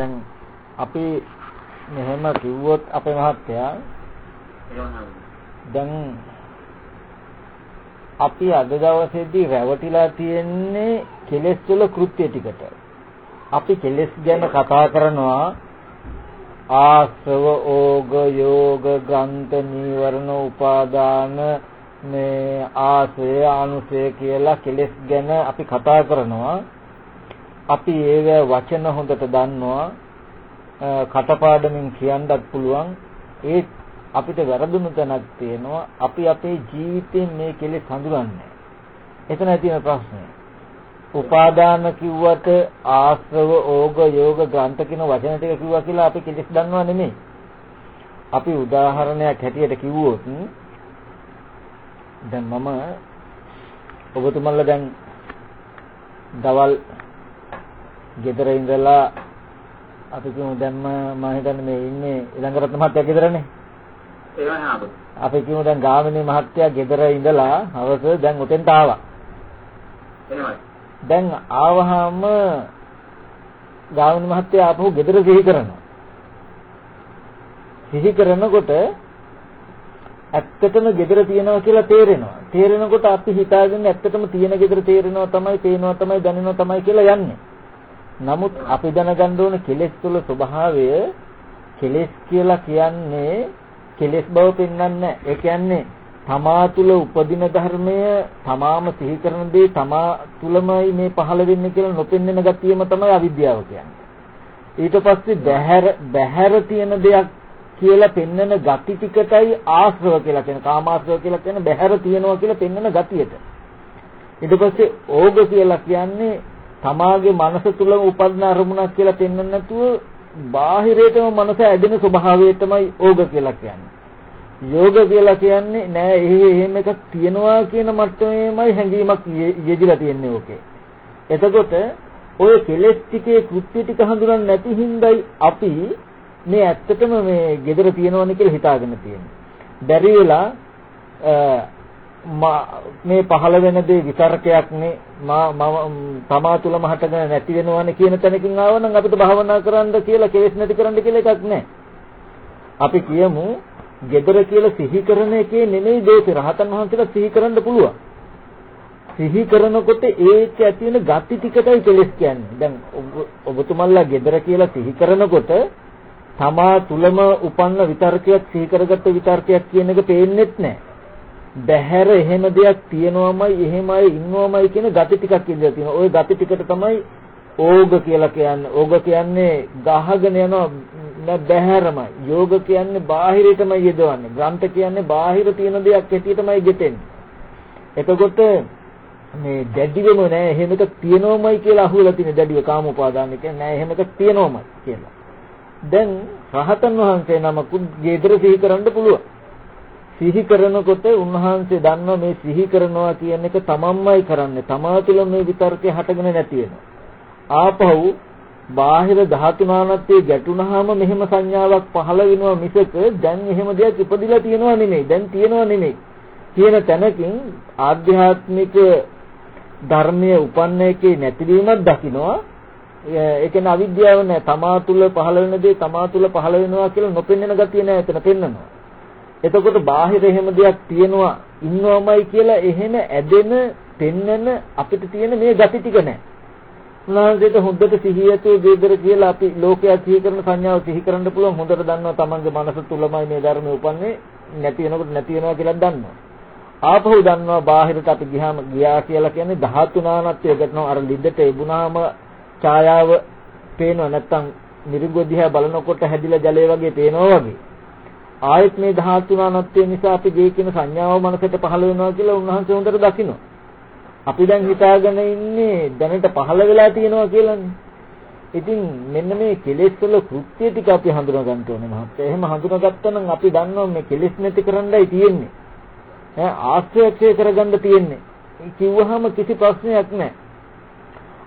දැන් අපි මෙහෙම කිව්වොත් අපේ මහත්තයා දැන් අපි අද දවසේදී රැවටිලා තියෙන්නේ කෙලෙස් වල කෘත්‍ය ටිකට. අපි කෙලෙස් ගැන කතා කරනවා ආශ්‍රව ඕග යෝග ග්‍රන්ථ නීවරණ උපාදාන මේ ආසය අනුසය කියලා කෙලෙස් ගැන අපි කතා කරනවා අපි ඒව වචන හොඳට දන්නවා කටපාඩමින් කියන්නත් පුළුවන්. ඒ අපිට වැරදුණු තැනක් තියෙනවා. අපි අපේ ජීවිතේ මේ කෙලෙස් හඳුනන්නේ එතනයි තියෙන ප්‍රශ්නේ. උපාදාන කිව්වට ආශ්‍රව ඕග යෝග ග්‍රන්ථ කියන වචන ටික කිව්වා කියලා අපි කෙලෙස් දන්නවා නෙමෙයි. අපි උදාහරණයක් හැටියට කිව්වොත් දැන් මම ඔබතුමන්ලා දැන් දවල් ගෙදර ඉඳලා අපි කියමු දැන් මම හිතන්නේ මේ ඉන්නේ ඊළඟරත්න මහත්තයා ගෙදරනේ. එහෙමයි ආපු. අපි කියමු දැන් ගාමිණී මහත්තයා ගෙදර ඉඳලා හවස දැන් උතෙන්ට ආවා. එහෙමයි. දැන් ආවහම ගාමිණී මහත්තයා ආපහු ගෙදර සිහි කරනවා. සිහි කරනකොට ඇත්තටම gedara තියෙනවා කියලා තේරෙනවා. තේරෙනකොට අපි හිතාගෙන ඇත්තටම තියෙන gedara තේරෙනවා තමයි, පේනවා තමයි, දැනෙනවා තමයි කියලා යන්නේ. නමුත් අපි දැනගන්න ඕන කෙලෙස් තුළ ස්වභාවය කෙලෙස් කියලා කියන්නේ කෙලෙස් බව පෙන්වන්නේ ඒ කියන්නේ තමා තුළ උපදින ධර්මය තමාම සිහි කරන දේ තමා තුළමයි මේ පහළ වෙන්නේ කියලා නොපෙන්වෙන ගතියම තමයි අවිද්‍යාව කියන්නේ. ඊට පස්සේ බහැර බහැර තියෙන දෙයක් කියලා පෙන්වන ගති ටිකටයි ආශ්‍රව කියලා කියන කාමාශ්‍රව කියලා කියන බහැර තියනවා කියලා පෙන්වන ගතියට. ඊට පස්සේ ඕග කියලා කියන්නේ තමාගේ මනස තුල උපදින අරමුණක් කියලා පෙන්වන්න නැතුව බාහිරයටම මනස ඇදෙන ස්වභාවය තමයි ඕග කියලා කියන්නේ. යෝග කියලා කියන්නේ නෑ එහෙම එකක් තියනවා කියන මට්ටමේමයි හැඟීමක් යෙදිලා තියෙන්නේ ඕකේ. එතකොට ඔය කෙලෙස් ටිකේ කෘත්‍ය ටික හඳුනන්නේ නැති හින්දායි අපි මේ ඇත්තටම මේ gedara තියෙනවනේ කියලා හිතාගෙන තියෙන්නේ. බැරි වෙලා මේ පහළ වෙන දේ විතරකයක් නේ මා මම තමා තුලම හටගෙන නැති වෙනවනේ කියන තැනකින් ආවනම් අපිට භාවනා කරන්න කියලා කෙලෙස් නැති කරන්න කියලා එකක් නැහැ. අපි කියමු gedara කියලා සිහි කරන එකේ නෙමෙයි දෝෂේ රහතන් වහන්සේලා සිහි කරන්න පුළුවන්. සිහි කරනකොට ඒක ඇති වෙන gati ටිකටයි කෙලෙස් කියන්නේ. දැන් ඔබතුමන්ලා gedara කියලා සිහි කරනකොට තමා තුලම උපන්න විතර්කයක් සිහි කරගත්ත විතර්කයක් කියන එක පේන්නෙත් නැහැ. බහැර එහෙම දෙයක් තියෙනවමයි එහෙමයි ඉන්නවමයි කියන gati ටිකක් ඉඳලා තියෙනවා. ওই gati ටිකට තමයි ඕග කියලා කියන්නේ. ඕග කියන්නේ ගහගෙන යනවා බහැරමයි. යෝග කියන්නේ බාහිරටමයි යදවන්නේ. ග්‍රන්ථ කියන්නේ බාහිර තියෙන දෙයක් හැටියටමයි ගෙතෙන්නේ. එතකොට මේ දැඩිවම නෑ එහෙම එකක් තියෙනවමයි කියලා අහුවලා තියෙන දැඩිව කාම උපාදාන කියන්නේ නෑ එහෙම එකක් තියෙනවමයි කියලා. දැන් රහතන් වහන්සේ නමකුත් ගෙදර සිහි කරන්න පුළුවන්. සිහි කරනකොට උන්වහන්සේ දන්නවා මේ සිහි කරනවා කියන එක තමන්මයි කරන්නේ. තමා තුළ මේ විතර්කේ හටගෙන නැති වෙනවා. ආපහු බාහිර ධාතුනානත්වයේ ගැටුණාම මෙහෙම සංඥාවක් පහළ වෙනවා මිසක දැන් එහෙම දෙයක් ඉපදිලා තියෙනව නෙමෙයි. දැන් තියෙනව නෙමෙයි. කියන තැනකින් ආධ්‍යාත්මික ධර්මයේ උපන්න එකේ නැතිවීමක් දකිනවා ඒ කියන්නේ අවිද්‍යාව නෑ තමා තුල පහළ වෙන දේ තමා තුල පහළ වෙනවා කියලා නොපෙන්වෙන ගතිය නෑ එතන පෙන්වනවා. එතකොට බාහිර එහෙම දෙයක් තියෙනවා ඉන්නවමයි කියලා එහෙම ඇදෙන පෙන්වන අපිට තියෙන මේ ගති ටික නෑ. උන්වහන්සේට හොඳට සිහියතු දෙදර කියලා අපි ලෝකයා සිහි කරන සංඥාව සිහි කරන්න පුළුවන් හොඳට දන්නවා තමන්ගේ මනස තුලමයි මේ ධර්මය උපන්නේ නැති වෙනකොට නැති වෙනවා කියලා දන්නවා. ආපහු දන්නවා බාහිරට අපි ගියාම ගියා කියලා කියන්නේ ධාතු නානත්වය ගන්නවා අර ලිද්දට එබුණාම ඡායාව පේනවා නැත්තම් මිරිඟුව දිහා බලනකොට හැදිලා ජලය වගේ පේනවා වගේ. ආයෙත් මේ ධාතුනානත්වය නිසා අපි ගේ කියන සංඥාව මනසට පහළ වෙනවා කියලා උන්වහන්සේ හොඳට දකිනවා. අපි දැන් හිතාගෙන ඉන්නේ දැනට පහළ වෙලා තියෙනවා කියලානේ. ඉතින් මෙන්න මේ කෙලෙස් වල කෘත්‍ය ටික අපි හඳුනා ගන්න ඕනේ මහත්තයා. එහෙම හඳුනාගත්තා නම් අපි දන්නවා මේ කෙලෙස් නැති කරන්නයි තියෙන්නේ. ඈ ආශ්‍රයක්ෂය කරගන්න තියෙන්නේ. කිව්වහම කිසි ප්‍රශ්නයක් නැහැ.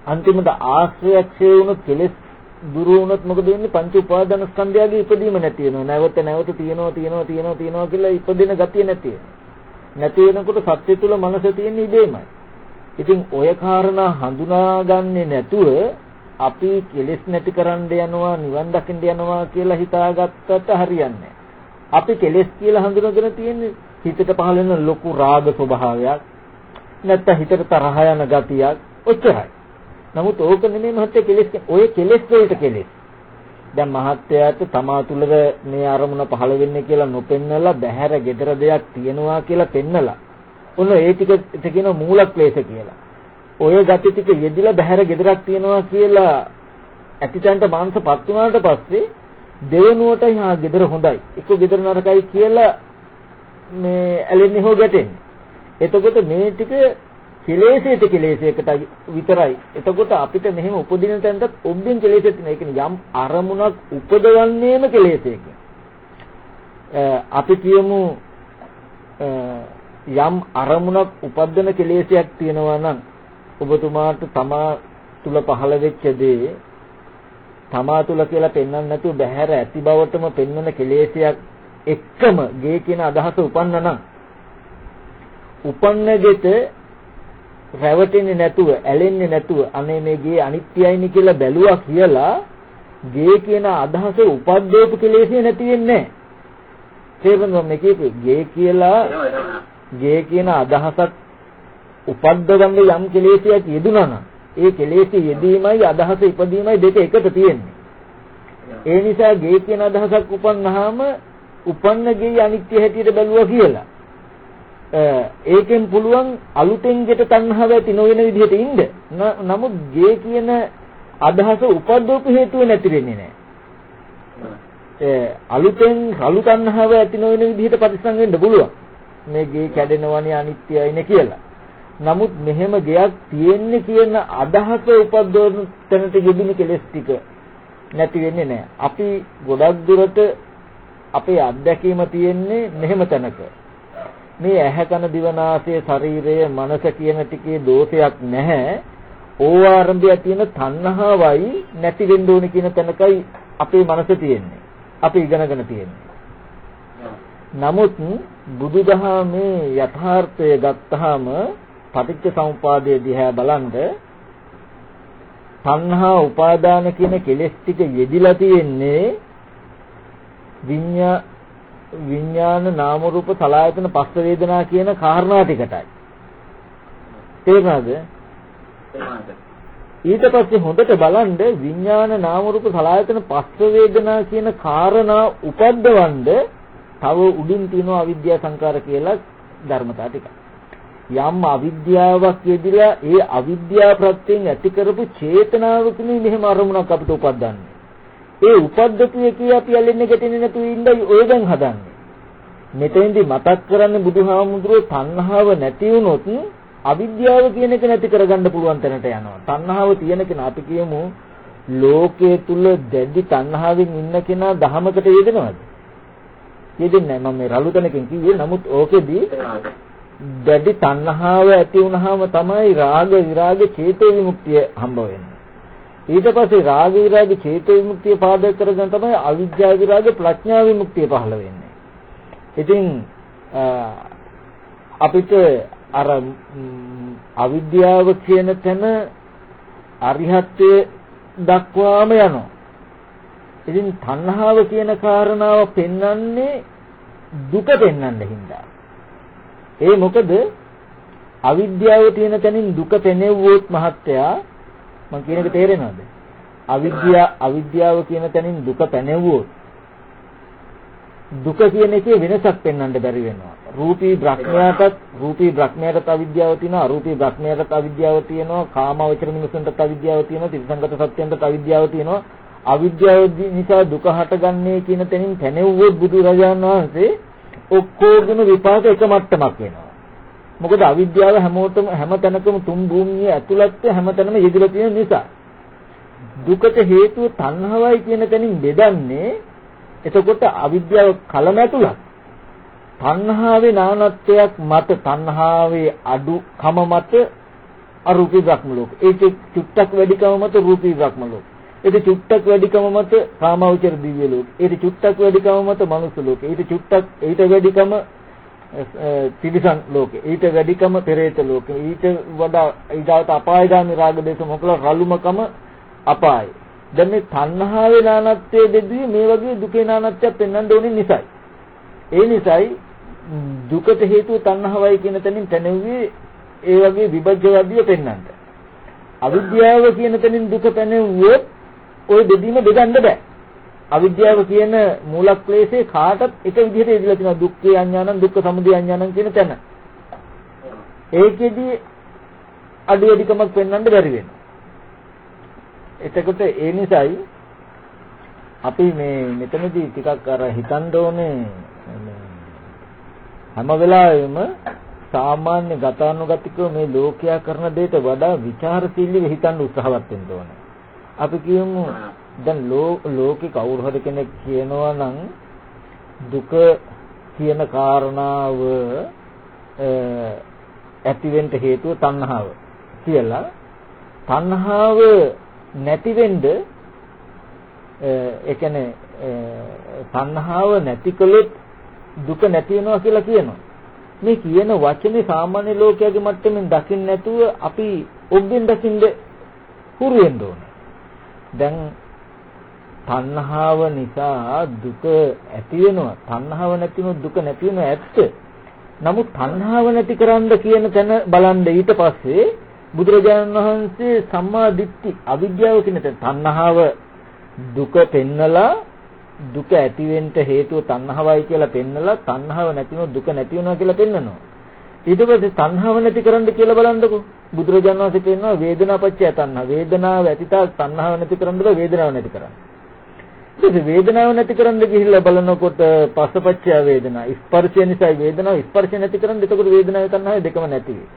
අන්තිමට ආශ්‍රයක්ෂය වුණු කෙලෙස් දුරු වුණොත් මොකද වෙන්නේ? පංච උපාදාන ස්කන්ධයගේ ඉපදීම නැති වෙනවා. නැවත නැවත තියෙනවා තියෙනවා තියෙනවා තියෙනවා කියලා ඉපදින ගතිය නැති වෙනවා. නැති වෙනකොට සත්‍ය තුල මනස තියෙන ඉබේමයි. ඉතින් ඔය කාරණා හඳුනාගන්නේ නැතුව අපි කෙලෙස් නැති කරන්න යනවා නිවන් දකින්න යනවා කියලා හිතාගත්තට හරියන්නේ අපි කෙලෙස් කියලා හඳුනගෙන තියෙන්නේ හිතට පහළ වෙන ලොකු රාග ස්වභාවයක් නැත්නම් හිතට තරහ යන ගතියක් ඔච්චරයි. නමුත් ඕක නෙමෙයි මහත්ය කෙලෙස් ඔය කෙලෙස් වලට කෙලෙස්. දැන් මහත්යාට තමා තුළද මේ අරමුණ පහළ වෙන්නේ කියලා නොපෙන්නලා බහැර gedara දෙයක් තියනවා කියලා පෙන්නලා. ඔන්න ඒ ටිකට කියන මූල ක්ලේශ කියලා. ඔය gati ටික යෙදිලා බහැර gedarak තියනවා කියලා ඇතිතන්ට මාංශපත් වුණාට පස්සේ දෙවෙනුවට හා gedara හොඳයි. එක gedara නරකයි කියලා මේ ඇලෙන්නේ හො ගැටෙන්නේ. එතකොට මේ ටික කෙලෙසේට කෙලෙසයකට විතරයි. එතකොට අපිට මෙහෙම උපදින තැනට ඔබ්බෙන් කෙලෙසෙත් නේ. ඒ කියන්නේ යම් අරමුණක් උපදවන්නේම කෙලෙසයකින්. අපි කියමු යම් අරමුණක් උපදින කෙලෙසයක් තියෙනවා නම් ඔබතුමාට තමා තුල පහළ වෙච්ච දේ තමා තුල කියලා පෙන්වන්න නැතුව බහැර ඇති බවටම පෙන්වන කෙලෙසයක් එක්කම ගේ කියන අදහස උපන්න නම් උපන්න ගෙට රැවටෙන්නේ නැතුව ඇලෙන්නේ නැතුව අනේ මේ ගේ අනිත්‍යයිනි කියලා බැලුවා කියලා ගේ කියන අදහස උපද්දේපු කෙලෙසිය නැති වෙන්නේ නැහැ. මේ කියපේ ගේ කියලා ගේ කියන අදහසක් උපද්දගන්න යම් කෙලෙසියක් යෙදුනා නම් ඒ කෙලෙසිය යෙදීමයි අදහස ඉපදීමයි දෙක එකට තියෙන්නේ. ඒ නිසා ගේ කියන අදහසක් උපන්නාම උපන්න ගේ අනිත්‍ය හැටියට බැලුවා කියලා. ඒකෙන් පුළුවන් අලුතෙන් ගෙට තණ්හාව ඇති නොවන විදිහට ඉන්න. නමුත් ගේ කියන අදහස උපද්දවපු හේතුව නැති වෙන්නේ නැහැ. අලුතෙන් අලු තණ්හාව ඇති නොවන විදිහට ප්‍රතිසං වෙන්න පුළුවන්. මේ ගේ කැඩෙනවනේ අනිත්‍යයිනේ කියලා. නමුත් මෙහෙම ගයක් තියෙන්නේ කියන අදහස උපද්දවන තැනට යෙදුණු කෙලස් ටික නැති වෙන්නේ නැහැ. අපි ගොඩක් දුරට අපේ අත්දැකීම තියෙන්නේ මෙහෙම තැනක. මේ ඇහැ කන දිවනාසය ශරීරය මනස කියන ටිකේ දෝෂයක් නැහැ. ඕවාරම්භය තියෙන තණ්හාවයි නැති වෙන්න ඕනේ කියන තැනකයි අපේ මනස තියෙන්නේ. අපි ඉගෙනගෙන තියෙන්නේ. නමුත් බුදුදහමේ යථාර්ථය ගත්තාම පටිච්ච සමුපාදයේ දිහා බලනද තණ්හා උපාදාන කියන කෙලෙස් ටික යෙදිලා තියෙන්නේ විඤ්ඤා විඥාන නාම රූප සලආයතන පස්ස වේදනා කියන කාරණා ටිකටයි. තේරුණාද? ඊට පස්සේ හොඳට බලන්න විඥාන නාම රූප සලආයතන පස්ස වේදනා කියන කාරණා උපද්දවන්න තව උඩින් තියෙනවා අවිද්‍යා සංකාර කියලා ධර්මතා ටිකක්. යම් අවිද්‍යාවක් යෙදිලා ඒ අවිද්‍යාව ප්‍රත්‍යයෙන් ඇති කරපු චේතනාවකින් මෙහෙම අරමුණක් අපිට උපද්දන්නේ. ඒ උපද්දපු එකේ අපි ඇලෙන්නේ ගැටෙන්නේ නැතුව ඉඳයි ඔය දැන් හදන්නේ. මෙතෙන්දි මතක් කරන්නේ බුදුහාමුදුරුවෝ තණ්හාව නැති වුණොත් අවිද්‍යාව කියන එක නැති කරගන්න පුළුවන් තැනට යනවා. තණ්හාව තියෙන කෙනා අපි කියමු ලෝකයේ තුල දැඩි තණ්හාවෙන් ඉන්න කෙනා දහමකට යෙදෙනවද? යෙදෙන්නේ නැහැ. මම මේ රළු තැනකින් කිව්වේ. නමුත් ඕකෙදී දැඩි තණ්හාව ඇති වුනහම තමයි රාග විරාග චේතෝ විමුක්තිය හම්බ වෙන්නේ. ඊට පස්සේ රාග විරාග චේතෝ විමුක්තිය පාදක කරගෙන තමයි අවිජ්ජා විරාග ප්‍රඥා විමුක්තිය පහළ වෙන්නේ. ඉතින් අපිට අර අවිද්‍යාව කියන තැන අරිහත්ත්වයේ දක්වාම යනවා. ඉතින් තණ්හාව කියන කාරණාව පෙන්වන්නේ දුක පෙන්වන්න හින්දා. ඒ මොකද අවිද්‍යාව තියෙන තැනින් දුක පෙනෙව්වොත් මහත්තයා මම කියන එක තේරෙනවද? අවිද්‍යාව අවිද්‍යාව කියන තැනින් දුක පැනෙව්වොත් දුක කියන එකේ වෙනසක් පෙන්වන්න බැරි වෙනවා. රූපී බ්‍රහ්මයාටත් රූපී බ්‍රහ්මයාටත් අවිද්‍යාව තියෙනවා, අරූපී බ්‍රහ්මයාටත් අවිද්‍යාව තියෙනවා, කාමවචර මිනිසුන්ටත් අවිද්‍යාව තියෙනවා, ත්‍රිසංගත සත්‍යයන්ටත් අවිද්‍යාව තියෙනවා. අවිද්‍යාව නිසා දුක හටගන්නේ කියන තැනින් පැනෙව්වොත් බුදු රජාණන් වහන්සේ ඔක්කොගේම විපාක එක මට්ටමක් වෙනවා. මොකද අවිද්‍යාව හැමෝටම හැම තැනකම තුන් භූමියේ ඇතුළත් හැම තැනම යෙදලා තියෙන නිසා. දුකට හේතුව තණ්හාවයි කියන තැනින් බෙදන්නේ එතකොට අවිද්‍යාව කලම ඇතුළත් තණ්හාවේ නානත්වයක් මත තණ්හාවේ අඩු කම මත අරූපී බ්‍රහ්ම ලෝක. ඒක චුට්ටක් වැඩිකම මත රූපී බ්‍රහ්ම ලෝක. ඒක චුට්ටක් වැඩිකම මත කාමවචර දිව්‍ය ලෝක. ඒක චුට්ටක් වැඩිකම මත මනුස්ස ලෝක. ඊට චුට්ටක් ඊට වැඩිකම තිරිසන් ලෝකේ. ඊට වැඩිකම පෙරේත ලෝකේ. ඊට වඩා ඊට අපායගාමී රාග දේශ මොකල රළුමකම අපාය. දැන් මේ තණ්හාවේ නානත්වයේ දෙදී මේ වගේ දුකේ නානත්වයක් පෙන්වන්න ඕනේ නිසායි. ඒ නිසායි දුකට හේතුව තණ්හාවයි කියන තැනින් තැනෙන්නේ ඒ වගේ විභජ්‍යවාදීව පෙන්වන්න. අවිද්‍යාව කියන තැනින් දුක පැනෙවුවොත් ওই දෙදීම බෙදන්න බෑ. අවිද්‍යාව කියන මූලක්ලේශේ කාටත් එක විදිහට ඉදිරියලා තියෙනවා දුක්ඛේ අඥානං දුක්ඛ සමුදය අඥානං කියන තැන. ඒකෙදි අඩු වැඩිකමක් පෙන්වන්න බැරි වෙනවා. එතකොට ඒ නිසායි අපි මේ මෙතනදී ටිකක් අර හිතන්න ඕනේ හැම වෙලාවෙම සාමාන්‍ය ගතානුගතිකව මේ ලෝකයා කරන දෙයට වඩා ਵਿਚාරශීලීව හිතන්න උත්සාහවත් වෙන්න ඕනේ. අපි කියමු දැන් ලෝකේ කවුරු හරි කෙනෙක් කියනවා නම් දුක කියන කාරණාව ඇතිවෙන්න හේතුව තණ්හාව කියලා තණ්හාව නැති වෙන්න ඒ කියන්නේ තණ්හාව නැති කළොත් දුක නැති වෙනවා කියලා කියනවා. මේ කියන වචනේ සාමාන්‍ය ලෝකයාගේ මට්ටමින් දකින්න නැතුව අපි ඔබෙන් දකින්න හුරු වෙන්න ඕනේ. දැන් තණ්හාව නිසා දුක ඇති වෙනවා. තණ්හාව නැතිනොත් දුක නැති වෙනවා ඇත්ත. නමුත් තණ්හාව නැති කරන්න කියන තැන බලන්න ඊට පස්සේ බුදුරජාණන් වහන්සේ සම්මා දිට්ඨි අවිද්‍යාව කියන තණ්හාව දුක පෙන්නලා දුක ඇති වෙන්න හේතුව තණ්හාවයි කියලා පෙන්නලා තණ්හාව නැතිනොත් දුක නැති වෙනවා කියලා පෙන්නනවා. ඊට පස්සේ තණ්හාව නැති කරන්න කියලා බලන්නකෝ. බුදුරජාණන් වහන්සේ කියනවා වේදනාපච්චය තණ්හා. වේදනාව ඇතිතාව තණ්හාව නැති කරන්න බෑ වේදනාව නැති කරන්න. ඊට වේදනාව නැති කරන්න ගිහිල්ලා බලනකොට පස්සපච්චය වේදනා. ස්පර්ශය නිසායි වේදනාව ස්පර්ශ නැති කරන්න එතකොට වේදනාවේ තණ්හාවේ දෙකම නැති වෙයි.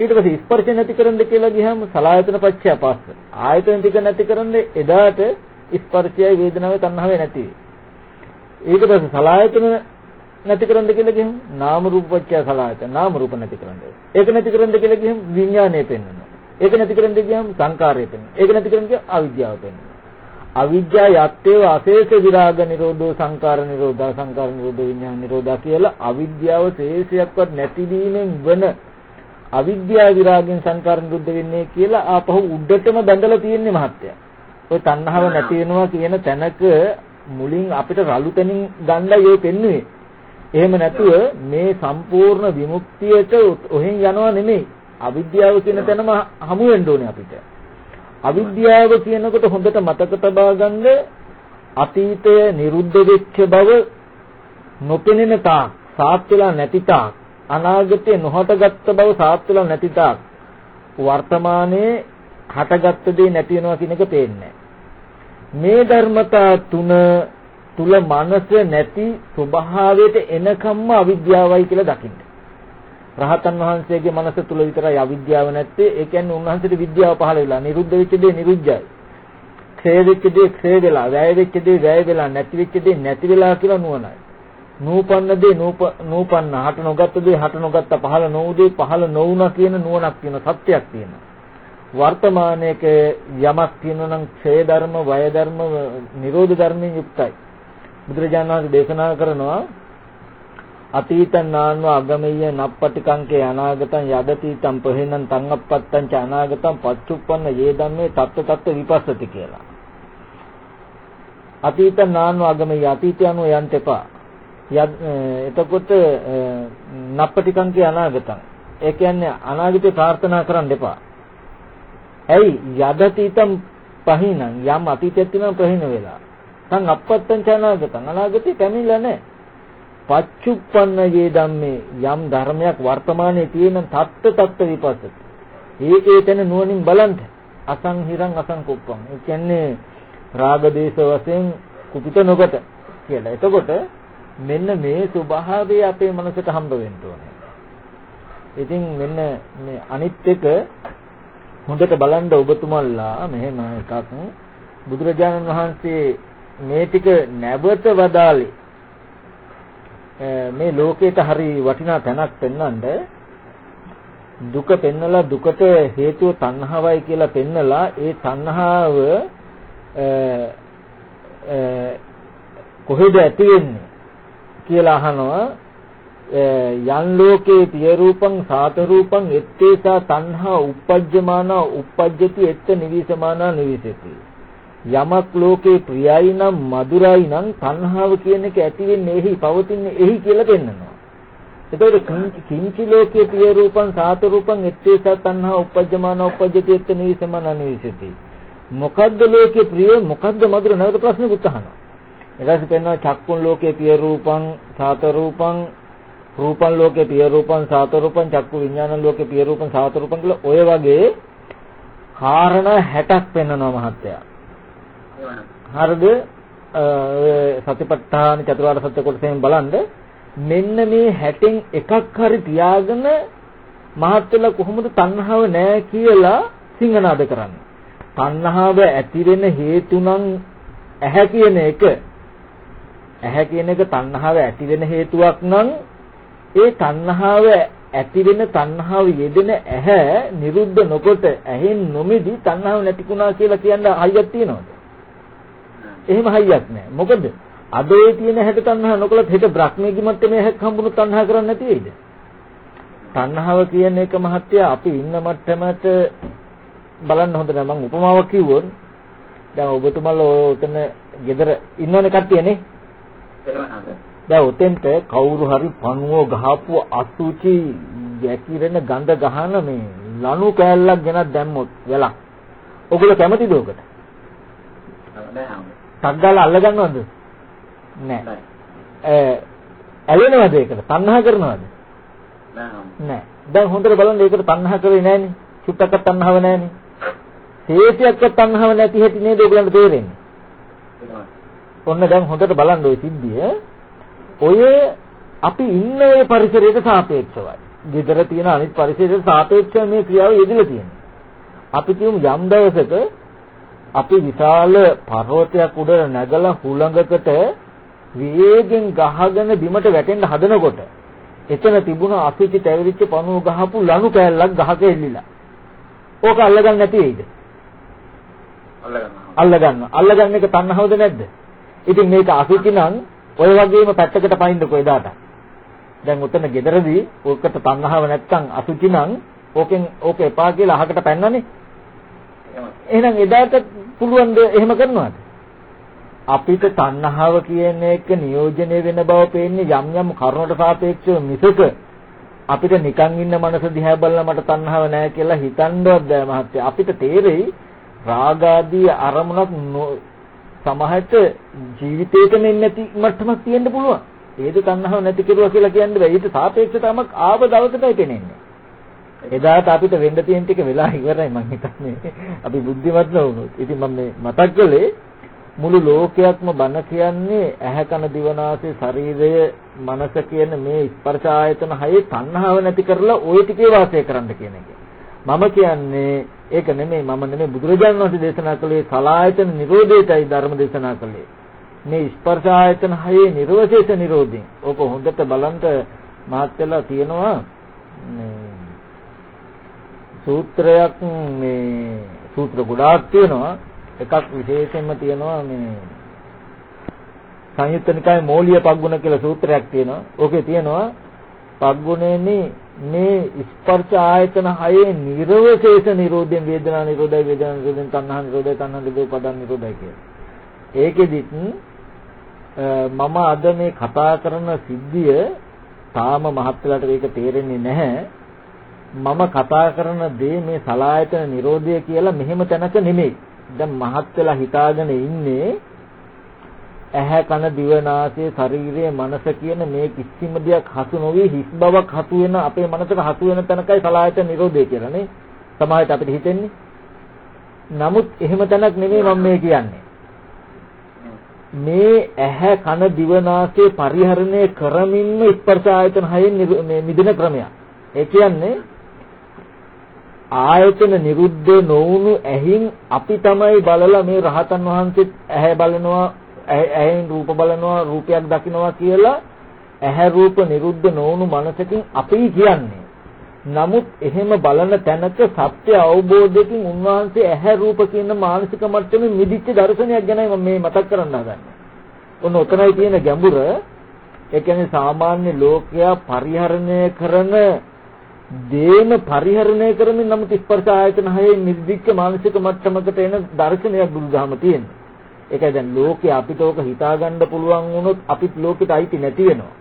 ඊට පස්සේ ස්පර්ශ නැති කරන්න කියලා ගියාම සලායතන පච්චය පස්ස. ආයතන ටික නැති කරන්න එදාට ස්පර්ශයයි වේදනාවේ තණ්හාවේ නැති වෙයි. ඊට පස්සේ සලායතන නැති කරන්න කියලා ගියම නාම රූප පත්‍ය සලආයත නාම රූප නැති කරන්න. ඒක නැති කරන්න කියලා ගියම විඥානය පෙන්වනවා. ඒක නැති කරන්න ගියම සංකාරය පෙන්වනවා. ඒක නැති කරන්න ගියම අවිද්‍යාව පෙන්වනවා. අවිද්‍යා යත්තේව අශේෂ විරාග නිරෝධෝ සංකාර නිරෝධා සංකාර නිරෝධෝ විඥාන නිරෝධා කියලා අවිද්‍යාව ශේෂයක්වත් නැතිවීමෙන් වන අවිද්‍යාව විරාගෙන් සංකාර නිරුද්ධ වෙන්නේ කියලා ආපහු උඩටම බැඳලා තියෙන්නේ මහත්තයා. ඔය තණ්හාව නැති වෙනවා කියන තැනක මුලින් අපිට රළු තැනින් ගන්නයි ඒ පෙන්වුවේ. එහෙම නැතුව මේ සම්පූර්ණ විමුක්තියට ඔහෙන් යනවා නෙමෙයි. අවිද්‍යාව කියන තැනම හමු වෙන්න ඕනේ අපිට. අවිද්‍යාව කියනකොට හොඳට මතක තබා ගන්න අතීතය නිරුද්ධ වෙච්ච බව නොපෙනෙන තාක්, සාත් වෙලා නැති තාක්, අනාගතේ නොහටගත් බව සාත් වෙලා නැති තාක් වර්තමානයේ හටගත් දේ නැති වෙනවා කියන එක පේන්නේ මේ ධර්මතා තුන තුල මනස නැති ස්වභාවයට එනකම්ම අවිද්‍යාවයි කියලා දකින්න. රහතන් වහන්සේගේ මනස තුල විතරයි අවිද්‍යාව නැත්තේ. ඒ කියන්නේ උන්වහන්සේට විද්‍යාව පහළ වෙලා නිරුද්ධ වෙච්ච දේ නිරුද්ධයි. ක්ෂය වෙච්ච දේ ක්ෂය වෙලා, වැය වෙච්ච දේ වැය වෙලා, නැති වෙච්ච දේ නැති වෙලා කියලා නුවණයි. නූපන්න දේ නූපන්න, හට නොගත් දේ හට නොගත්ත, පහළ නොවු දේ පහළ නොවුණා කියන නුවණක් තියෙන සත්‍යයක් තියෙනවා. වර්තමානයේක යමක් තියෙනවා නම් ක්ෂය ධර්ම, වය ධර්ම, නිරෝධ ධර්මයෙන් යුක්තයි. බුදුරජාණන් වහන්සේ දේශනා කරනවා අතීතං නාන්ව අගමෙය්‍ය නප්පටිකංකේ අනාගතං යදතීතං පහෙනං තං අපත්තං ච අනාගතං පච්චුප්පන්න යේ ධම්මේ තත්ත තත්ත විපස්සති කියලා. අතීතං නාන්ව අගමෙය්‍ය අතීතය අනුව යන්ට එපා. එතකොට නප්පටිකංකේ අනාගතං. ඒ කියන්නේ අනාගතේ ප්‍රාර්ථනා කරන්න එපා. ඇයි යදතීතං පහිනං යම් අතීතයක් තියෙනවා ප්‍රහින වෙලා. සං අපත්තං චනාගතං අනාගතේ පැමිණලා නැහැ. පච්චුප්පන්න යේ ධම්මේ යම් ධර්මයක් වර්තමානයේ තියෙන තත්ත තත්ත විපස්සති. ඒ ඒ තැන නුවණින් බලන්න අසංහිරං අසංකුප්පං. ඒ කියන්නේ රාග දේශ වශයෙන් කුපිත නොගත කියලා. එතකොට මෙන්න මේ ස්වභාවය අපේ මනසට හම්බ වෙන්න ඕනේ. ඉතින් මෙන්න මේ අනිත් එක හොඳට බලන්න ඔබතුමල්ලා මෙහෙම එකක් බුදුරජාණන් වහන්සේ මේ ටික නැවත වදාලේ මේ ලෝකේට හරි වටිනා තැනක් පෙන්වන්න දුක පෙන්නලා දුකට හේතුව තණ්හාවයි කියලා පෙන්නලා ඒ තණ්හාව කොහෙද ඇති වෙන්නේ කියලා අහනවා. යන් ලෝකේ පිය රූපං සාත රූපං එත්තේසා තණ්හා uppajjamana uppajjati etta nivisamana nivisati යමක් ලෝකේ ප්‍රියයි නම් මధుරයි නම් තණ්හාව කියන එක ඇති වෙන්නේ එහි පවතින්නේ එහි කියලා පෙන්නනවා. එතකොට කිංචි ලෝකේ ප්‍රිය රූපං සාත රූපං එත්තේසා තණ්හා uppajjamana uppajjati etta nivisamana nivisati මොකද්ද ලෝකේ ප්‍රිය මොකද්ද මధుර? නැවත ප්‍රශ්නෙකුත් අහනවා. ඊට පස්සේ පෙන්වනවා චක්කුන් ලෝකේ පිය රූපං සාත රූපං රූපං ලෝකේ පිය රූපං සාත රූපං චක්කු විඥාන ලෝකේ පිය රූපං සාත රූපං කියලා ඔය වගේ කාරණා 60ක් පෙන්වනවා මහත්තයා. හරිද? සතිපට්ඨාන චතුරාර්ය සත්‍ය කොටසෙන් බලන්න මෙන්න මේ 60න් එකක් හරි තියාගෙන මහත්වලා කොහොමද තණ්හාව නැහැ කියලා සිංහනාද කරන්නේ. තණ්හාව ඇති වෙන හේතු නම් ඇහැ කියන එක ඇහැ කියන එක තණ්හාව ඇති වෙන හේතුවක් නම් ඒ තණ්හාව ඇති වෙන තණ්හාව යෙදෙන ඇහැ නිරුද්ධ නොකොට ඇහෙන් නොමිදි තණ්හාව නැතිුණා කියලා කියන්න හයියක් තියනවද? එහෙම හයියක් නැහැ. මොකද අද ඒ තියෙන හැට තණ්හා නොකලත් හෙට බ්‍රහ්මීගි මට්ටමේ හැක් හම්බුණු තණ්හා කරන්නේ නැති වෙයිද? තණ්හාව කියන එක මහත්ය අපි ඉන්න මට්ටමට බලන්න හොඳ නෑ මම උපමාවක් කිව්වොත් දැන් ඔබතුමාලා ඔතන ගෙදර ඉන්නවනේ කට්ටියනේ දැන් උතෙන්ට කවුරු හරි පණුව ගහපු අසුචි ගැකිරෙන ගඳ ගහන මේ ලනු කෑල්ලක් ගෙනත් දැම්මොත් වෙලක්. ඔගොල්ලෝ කැමතිද ඔකට? ටග්ගාලා අල්ල ගන්නවද? නෑ. ඇලෙනවද ඒකට? තණ්හා කරනවද? නෑ. දැන් හොඳට බලන්න ඒකට තණ්හා කරේ නෑනේ. චුට්ටක්වත් තණ්හාව නෑනේ. හේතියක්වත් තණ්හාව නැති හැටි නේද ඔයගලන්ට තේරෙන්නේ? ඔන්න දැන් හොඳට බලන්න ওই සිද්ධිය. ඔය අපි ඉන්න ඔය පරිසරයට සාපේක්ෂවයි. ගෙදර තියෙන අනිත් පරිසරයට සාපේක්ෂව මේ ක්‍රියාව යෙදලා තියෙනවා. අපි කියමු යම් දවසක අපි විශාල පර්වතයක් උඩ නැගලා හුළඟකට වේගෙන් ගහගෙන බිමට වැටෙන්න හදනකොට එතන තිබුණ අසුචි තැවිරිච්ච පණුව ගහපු ලනු කෑල්ලක් ගහක එල්ලිලා. ඕක අල්ලගන්න නැති වෙයිද? අල්ලගන්නවා. අල්ලගන්න එක තණ්හවද නැද්ද? ඉතින් මේක අසුචි නම් ඔය වගේම පැත්තකට පයින්නකෝ එදාට. දැන් උතන ගෙදරදී ඕකට තණ්හාව නැත්තම් අසුචි නම් ඕකෙන් ඕක එපා කියලා අහකට පැන්නනේ. එහෙනම් එදාට පුළුවන් ද එහෙම කරනවද? අපිට තණ්හාව කියන එක නියෝජනය වෙන බව පේන්නේ යම් යම් කරුණට සාපේක්ෂව මිසක අපිට නිකන් ඉන්න මනස දිහා බලලා මට තණ්හාව නැහැ කියලා හිතන්නවත් බෑ මහත්තයා. අපිට තේරෙයි රාගාදී අරමුණක් සමහරට ජීවිතේටම එන්නේ නැති මට්ටමක් තියෙන්න පුළුවන්. ඒද තණ්හාව නැති කෙරුවා කියලා කියන්නේ බෑ. ඊට සාපේක්ෂවමක් ආව දවසටයි පෙනෙන්නේ. එදාට අපිට වෙන්න තියෙන ටික වෙලා ඉවරයි මං හිතන්නේ. අපි බුද්ධිමත් වුණොත්. ඉතින් මම මේ මතක් කළේ මුළු ලෝකයක්ම බන කියන්නේ ඇහැ කන දිව නාසය ශරීරය මනස කියන මේ ස්පර්ශ ආයතන හයේ තණ්හාව නැති කරලා ওই ටිකේ වාසය කරන්න කියන එක. මම කියන්නේ ඒක නෙමෙයි මම නෙමෙයි බුදුරජාණන් වහන්සේ දේශනා කළේ සලායතන නිරෝධයටයි ධර්ම දේශනා කළේ. මේ ස්පර්ශ ආයතන හයේ නිර්වශේෂ නිරෝධයෙන්. ඕක හොඳට බලන්න මහත්යලා තියෙනවා මේ සූත්‍රයක් මේ සූත්‍ර ගොඩාක් තියෙනවා. එකක් විශේෂයෙන්ම තියෙනවා මේ සංයුත්ත නිකායේ මෝලිය පග්ගුණ කියලා සූත්‍රයක් තියෙනවා. ඕකේ තියෙනවා පග්ගුණේනි මේ ස්පර්ශ ආයතන හයේ නිර්වශේෂ නිරෝධයෙන් වේදනා නිරෝධය වේදනා නිරෝධයෙන් තණ්හා නිරෝධය තණ්හා නිරෝධය පදන් නිරෝධය කියලා. ඒකෙදිත් මම අද මේ කතා කරන සිද්ධිය තාම මහත්වලට මේක තේරෙන්නේ නැහැ. මම කතා කරන දේ මේ සලායතන නිරෝධය කියලා මෙහෙම තැනක නෙමෙයි. දැන් මහත්වලා හිතාගෙන ඉන්නේ ඇහැ කන දිව නාසය ශරීරය මනස කියන මේ කිසිම දෙයක් හසු නොවි හිස් බවක් හසු වෙන අපේ මනසට හසු වෙන තැනකයි සලායතන නිරෝධය කියලා නේ. සමාහයට අපිට හිතෙන්නේ. නමුත් එහෙම තැනක් නෙමෙයි මම මේ කියන්නේ. මේ ඇහැ කන දිව නාසය පරිහරණය කරමින්ම ස්පර්ශ ආයතන හයෙන් මේ මිදෙන ක්‍රමයක්. ඒ කියන්නේ ආයතන නිරුද්ධ නොවුණු ඇහින් අපි තමයි බලලා මේ රහතන් වහන්සේත් ඇහැ බලනවා ඇහෙන් රූප බලනවා රූපයක් දකිනවා කියලා ඇහැ රූප නිරුද්ධ නොවුණු මනසකින් අපි කියන්නේ. නමුත් එහෙම බලන තැනක සත්‍ය අවබෝධයකින් උන්වහන්සේ ඇහැ රූප කියන මානසික මට්ටමේ මිදිච්ච දර්ශනයක් ගැනයි මම මේ මතක් කරන්න හදන්නේ. ඔන්න ඔතනයි තියෙන ගැඹුර ඒ කියන්නේ සාමාන්‍ය ලෝකයා පරිහරණය කරන දේම පරිහරණය කරමින් නමුත් ස්පර්ශ ආයතන හයේ නිර්දික්ක මානසික මට්ටමකට එන දර්ශනයක් බුදුදහම තියෙනවා. ඒකයි දැන් ලෝකේ අපිට ඕක හිතා ගන්න පුළුවන් වුණොත් අපිත් ලෝකෙට අයිති නැති වෙනවා.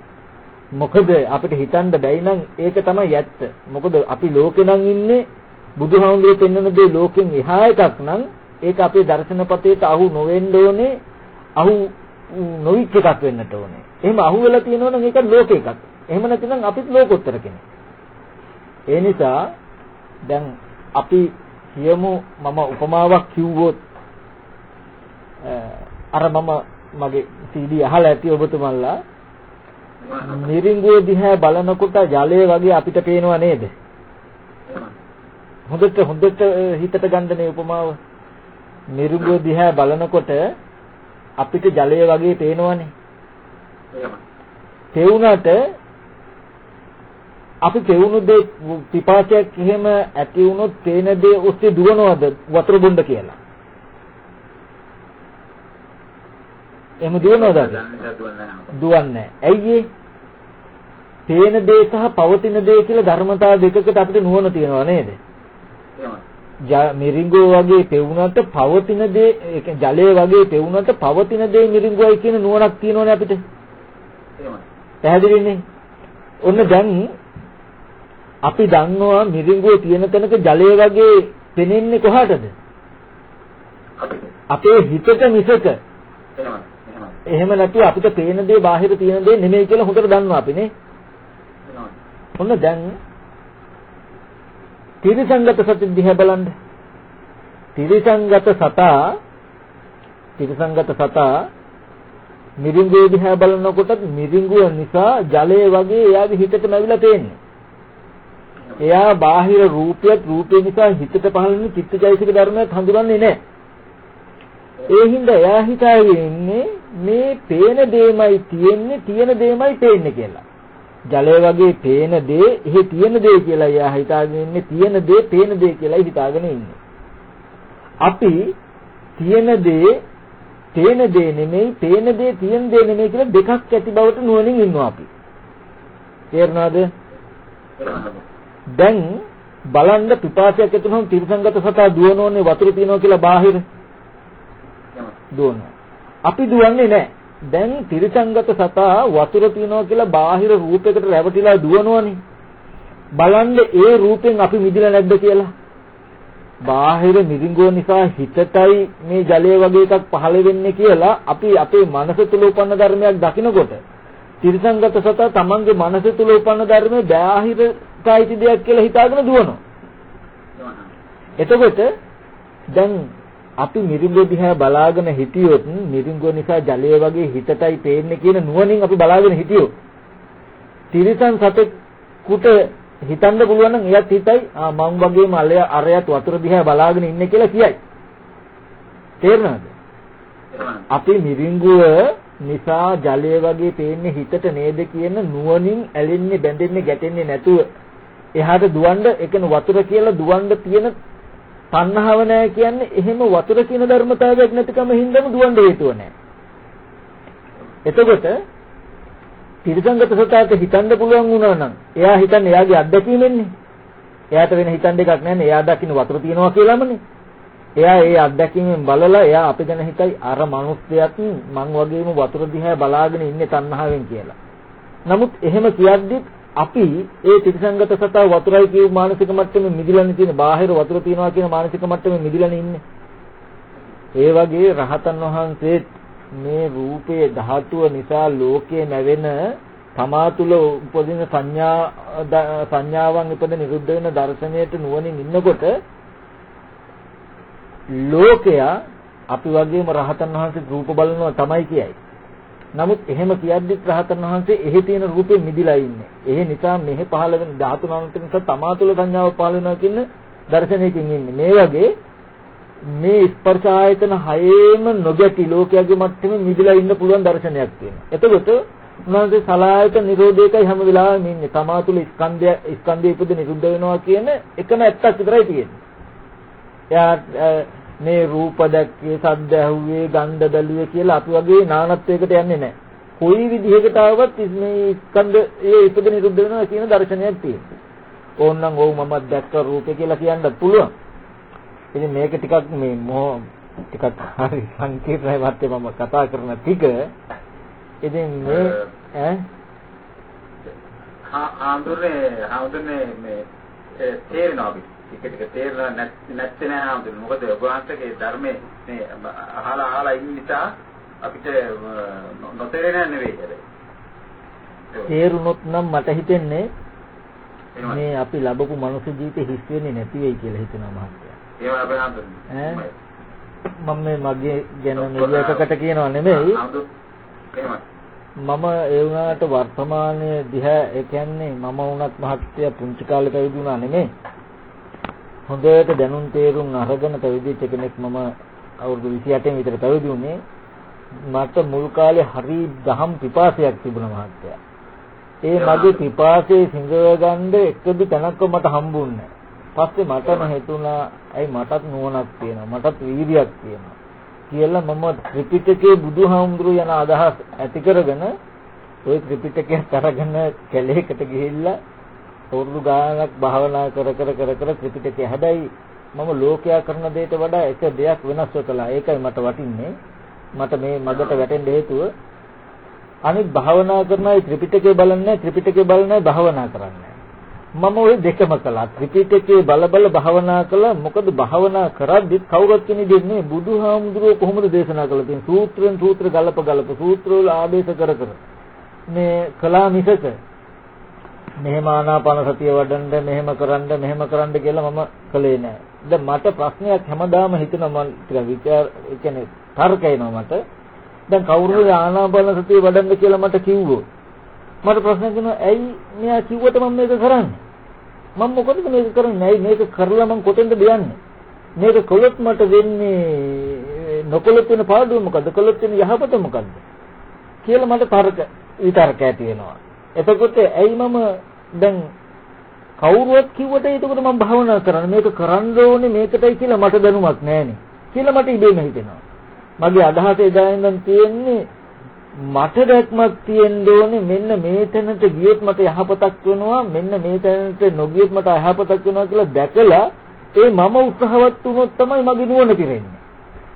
මොකද අපිට හිතන්න බැයි නම් ඒක තමයි ඇත්ත. මොකද අපි ලෝකේ නම් ඉන්නේ බුදුහාමුදුරුවෝ පෙන්වන දේ ලෝකෙන් එහා එකක් නම් ඒක අපේ දර්ශනපතේට අහු නොවෙන්න ඕනේ. අහු නොවිච් එකක් වෙන්නට ඕනේ. එහෙම අහු වෙලා තියෙනවා නම් ඒක ලෝක එකක්. එහෙම නැත්නම් අපිත් ලෝකෝත්තර කෙනෙක්. ඒ නිසා දැන් අපි කියමු මම උපමාවක් කිව්වොත් අර මම මගේ CD අහලා ඇති ඔබතුමන්ලා මිරිඟුව දිහා බලනකොට ජලය වගේ අපිට පේනව නේද? හොඳට හොඳට හිතට ගන්න මේ උපමාව. මිරිඟුව දිහා බලනකොට අපිට ජලය වගේ පේනවනේ. පෙවුනට අපි පෙවුණු දේ පිපාසයක් එහෙම ඇති වුණොත් පේන දේ ඔස්සේ දුවනවද වතුර බොන්න කියලා? එහෙම දුවනවද? දුවන්නේ ඇයි? පේන දේ සහ පවතින දේ කියලා ධර්මතාව දෙකකට අපිට නුවණ තියෙනවා නේද? මිරිඟුව වගේ පෙවුනට පවතින දේ ඒ ජලය වගේ පෙවුනට පවතින දේ මිරිඟුවයි කියන නුවණක් තියෙනවනේ අපිට. පැහැදිලිනේ? ඔන්න දැන් අපි දන්නවා මිරිඟුව තියෙන තැනක ජලය වගේ පෙනෙන්නේ කොහාටද? අපේ හිතට මිසක. එහෙම නැතුව අපිට පේන දේ බාහිර තියෙන දේ නෙමෙයි කියලා හොඳට දන්නවා අපි නේ. ඔන්න දැන් තිරිසංගත සති දිහා බලන්න. තිරිසංගත සතා තිරිසංගත සතා මිරිඟුව දිහා බලනකොට මිරිඟුව නිසා ජලය වගේ එයාගේ හිතටම ඇවිල්ලා තේන්නේ. එයා බාහිර රූපයත් රූපේ නිසා හිතට පහළ වෙන චිත්තජයසික ධර්මයක් හඳුනන්නේ නැහැ. ඒ හින්දා එයා හිතාගෙන ඉන්නේ මේ පේන දෙයමයි තියෙන්නේ තියෙන දෙයමයි පේන්නේ කියලා. ජලය වගේ පේන දේ එහි තියෙන දේ කියලා එයා හිතාගෙන ඉන්නේ තියෙන දේ පේන දේ කියලා හිතාගෙන ඉන්නේ. අපි තියෙන දේ පේන දේ නෙමෙයි පේන දේ තියෙන දේ නෙමෙයි කියලා දෙකක් ඇති බවට නුවණින් ඉන්නවා අපි. තේරුණාද? දැන් බලන්න පිපාසයක් ඇති වුණොත් තිරසංගත සතා දුවනෝනේ වතුර තියනවා කියලා බාහිර දුවනවා. අපි දුවන්නේ නැහැ. දැන් තිරසංගත සතා වතුර තියනවා කියලා බාහිර රූපයකට රැවටිලා දුවනවනේ. බලන්න ඒ රූපෙන් අපි මිදිලා නැද්ද කියලා. බාහිර මිරිඟුව නිසා හිතටයි මේ ජලය වගේ එකක් පහළ වෙන්නේ කියලා අපි අපේ මනස තුල උපන්න ධර්මයක් දකිනකොට තිරසංගත සතා තමන්ගේ මනස තුල උපන්න ධර්මයේ බාහිර කායිති දෙයක් කියලා හිතාගෙන දුවනවා. එතකොට දැන් අපි මිරිඟුව දිහා බලාගෙන හිටියොත් මිරිඟුව නිසා ජලය වගේ හිතටයි පේන්නේ කියන නුවණින් අපි බලාගෙන හිටියොත් තිරිසන් සතෙකුට හිතන්න පුළුවන් නම් එයත් හිතයි ආ මං වගේම අරයත් වතුර දිහා බලාගෙන ඉන්නේ කියලා කියයි. තේරෙනවද? අපි මිරිඟුව නිසා ජලය වගේ පේන්නේ හිතට නේද කියන නුවණින් ඇලෙන්නේ බැඳෙන්නේ ගැටෙන්නේ නැතුව එහාට දුවන්න ඒ කියන්නේ වතුර කියලා දුවන්න තියෙන තණ්හාව නැහැ කියන්නේ එහෙම වතුර කියන ධර්මතාවයක් නැතිකම හින්දාම දුවන්න හේතුව නැහැ. එතකොට තිරසංගත සතාට හිතන්න පුළුවන් වුණා නම් එයා හිතන්නේ එයාගේ අත්දැකීමෙන්නේ. එයාට වෙන හිතන්න එකක් නැහැ එයා දකින්න වතුර තියනවා කියලාමනේ. එයා ඒ අත්දැකීමෙන් බලලා එයා අපි ගැන හිතයි අර මිනිස්සයත් මං වගේම වතුර දිහා බලාගෙන ඉන්නේ තණ්හාවෙන් කියලා. නමුත් එහෙම කියද්දිත් අපි ඒ ත්‍රිසංගත සතා වතුරයි කියු මානසික මට්ටමේ මිදිලානේ තියෙන බාහිර වතුර තියනවා කියන මානසික මට්ටමේ මිදිලානේ ඉන්නේ. ඒ වගේ රහතන් වහන්සේ මේ රූපයේ ධාතුව නිසා ලෝකේ නැවෙන තමා තුළ උපදින සංඥා සංඥාවන් උපද නිරුද්ධ වෙන දර්ශනයට නුවණින් ඉන්නකොට ලෝකයා අපි වගේම රහතන් වහන්සේ රූප බලනවා තමයි කියයි. නමුත් එහෙම කියද්දිත් රහතන් වහන්සේ එහි තියෙන රූපෙ මිදිලා ඉන්නේ. ඒ නිසා මෙහි පහළ වෙන ධාතු නාමයෙන් නිසා තමා තුළ සංඥාව පහළ වෙනවා කියන දර්ශනයකින් ඉන්නේ. මේ වගේ මේ ස්පර්ශ ආයතන හයේම නොගැටි ලෝකයේ මට්ටමේ මිදිලා ඉන්න පුළුවන් දර්ශනයක් තියෙනවා. එතකොට උන්වහන්සේ සලායත නිරෝධයකයි හැම වෙලාවෙම ඉන්නේ. තමා තුළ ස්කන්ධය ස්කන්ධය ඉපද නිරුද්ධ වෙනවා කියන එකම ඇත්තක් විතරයි තියෙන්නේ. එයා මේ රූප දැක්කේ සද්ද ඇහුවේ ගන්ධ බැලුවේ කියලා අපි වගේ නානත්වයකට යන්නේ නැහැ. කොයි විදිහකට ආවත් මේ ස්කන්ධ ඒ ඉපද නිරුද්ධ වෙනවා කියන දර්ශනයක් තියෙනවා. ඕනනම් ඔව් මම දැක්ක රූපේ කියලා කියන්නත් පුළුවන්. ඉතින් මේක ටිකක් මේ මොහ ටිකක් හරි සංකීර්ණයි මැත්තේ මම කතා කරන ටික. ඉතින් මේ ඈ ආඳුරේ ආඳුරේ මේ තේරෙනවා අපි. ටික ටික තේරෙනවා නැත්te නෑ ආඳුරේ. මොකද ඔබ වහන්සේගේ ධර්මයේ මේ අහලා අහලා ඉන්න නිසා අපිට නොතේරෙන්නේ නෙවෙයි. තේරුනොත් නම් මට හිතෙන්නේ. මේ අපි ලැබපු මනුස්ස ජීවිතේ හිස් වෙන්නේ නැති වෙයි කියලා හිතනවා මහත්තයා. ඒවා අපි. ඈ? මම මේ මගේ ගැන මෙලියකට කියනවා නෙමෙයි. මම ඒ වුණාට වර්තමානයේ දිහා ඒ කියන්නේ මම වුණත් මහත්ය පුංචි කාලේ පැවිදි වුණා නෙමෙයි. හොඳට දැනුම් තේරුම් අරගෙන පැවිදිච්ච කෙනෙක් මම අවුරුදු 28 විතර පැවිදි වුණේ. මට මුල් කාලේ හරි දහම් පිපාසයක් තිබුණා මහත්තයා. ඒ මගේ පිපාසයේ සිඟව ගන්න එකදු තැනක්ව මට හම්බුන්නේ පස්සේ මටම හිතුණා ඇයි මටත් නුවණක් තියෙනවා මටත් වීර්යයක් තියෙනවා කියලා මම ත්‍රිපිටකයේ බුදුහාමුදුරු යන අදහස් ඇති කරගෙන ওই ත්‍රිපිටකයත් අරගෙන කැලේකට ගිහිල්ලා අවුරුදු ගාණක් භාවනා කර කර කර කර ත්‍රිපිටකය හැබැයි මම ලෝකයා කරන දෙයට වඩා එක දෙයක් වෙනස්ව කළා ඒකයි මට වටින්නේ. මට මේ මගට වැටෙන්න හේතුව අනිත් භාවනා කරන අය ත්‍රිපිටකය බලන්නේ ත්‍රිපිටකය බලන්නේ භාවනා කරන්නේ. මම ওই දෙකම කළා. ත්‍රිපිටකයේ බල බල භාවනා කළා. මොකද භාවනා කරද්දිත් කවුරුත් කෙනෙක් දෙන්නේ බුදුහාමුදුරුවෝ කොහොමද දේශනා කළේ? තියෙන සූත්‍රෙන් සූත්‍ර ගලප ගලප සූත්‍ර වල ආදේශ කර කර. මේ කලා මිසක මෙහෙම ආනාපාන සතිය වඩන්න මෙහෙම කරන්න මෙහෙම කරන්න කියලා මම කළේ නෑ. දැන් මට ප්‍රශ්නයක් හැමදාම හිතෙනවා මම ටික විචාර ඒ කියන්නේ තර්ක එනවා මට. දැන් කවුරු හරි ආනාපාන සතිය වඩන්න කියලා මට කිව්වොත් මට ප්‍රශ්නයක් දෙනවා ඇයි මෙයා කිව්වට මම මේක කරන්නේ? මම මොකටද මේක කරන්නේ? ඇයි මේක කරලා මම කොතෙන්ද යන්නේ මේක කළොත් මට වෙන්නේ නොකළොත් වෙන පාඩුව මොකද්ද? කළොත් වෙන යහපත මොකද්ද? කියලා මට තර්ක විතර්ක ඇති වෙනවා. එතකොට ඇයි මම දැන් කවුරුවත් කිව්වට එතකොට මම භාවනා කරන්නේ මේක කරන්න ඕනේ මේකටයි කියලා මට දැනුමක් නැහැනේ කියලා මට ඉබේම හිතෙනවා. මගේ අදහස එදා ඉඳන් තියෙන්නේ මට දැක්මක් තියෙන්න ඕනේ මෙන්න මේ තැනට ගියොත් මට යහපතක් වෙනවා මෙන්න මේ තැනට නොගියොත් මට අයහපතක් වෙනවා කියලා දැකලා ඒ මම උත්සාහවත් වුණොත් තමයි මගේ නුවණ පිරෙන්නේ.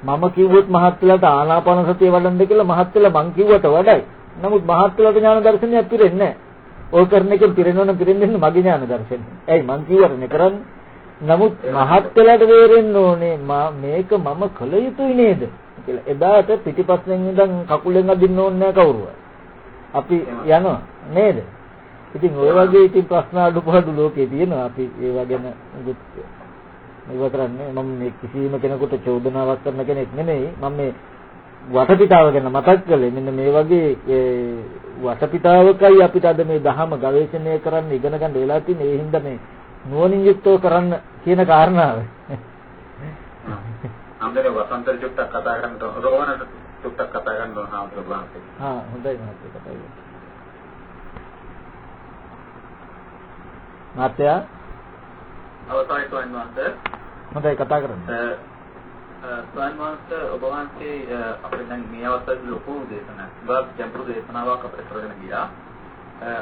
මම කිව්වොත් මහත්ලාට ආනාපාන සතිය වඩන්න කියලා මහත්ලා මං කිව්වට වඩයි. නමුත් මහත්ලාට ඥාන දර්ශනයක් පිරෙන්නේ නැහැ. ඔය කරන එකෙන් පිරෙනවනම් පිරෙන්නේ මගේ ඥාන දර්ශනය ඇයි මං කිව්වරනේ කරන්නේ නමුත් මහත්ලාට වේරෙන්න ඕනේ මේක මම කළ යුතුයි නේද කියලා. එදාට පිටිපස්සෙන් ඉඳන් කකුලෙන් අදින්න ඕනේ නැහැ කවුරුවත්. අපි යනවා නේද? ඉතින් ඔය වගේ ඉතින් ප්‍රශ්න අඩුපාඩු ලෝකේ තියෙනවා. අපි ඒවා ගැන මේවා කරන්නේ මම මේ කිසිම කෙනෙකුට චෝදනාවක් කරන කෙනෙක් නෙමෙයි. මම මේ වටපිටාව ගැන මතක් කළේ. මෙන්න මේ වගේ වටපිටාවකයි අපිට අද මේ දහම ගවේෂණය කරන්න ඉගෙන ගන්න වෙලා තියෙන්නේ. ඒ හින්දා මේ නුවණින් යුක්තව කරන්න කියන කාරණාව. අන්දර වසන්තර චුට්ටක් කතා කරන්න රෝවනට චුට්ටක් කතා කරන්න ඕන බාහේ. හා හොඳයි මහත්තයා කතා කරන්න. මහත්තයා අවසරයි ස්වාමීන් වහන්සේ. හොඳයි කතා කරන්න. ස්වාමීන් වහන්සේ ඔබ වහන්සේ අපිට දැන් මේ අවස්ථාවේ ලොකු දේශනාවක්, ගොඩක් ගැඹුරු දේශනාවක් අපිට කරගෙන ගියා.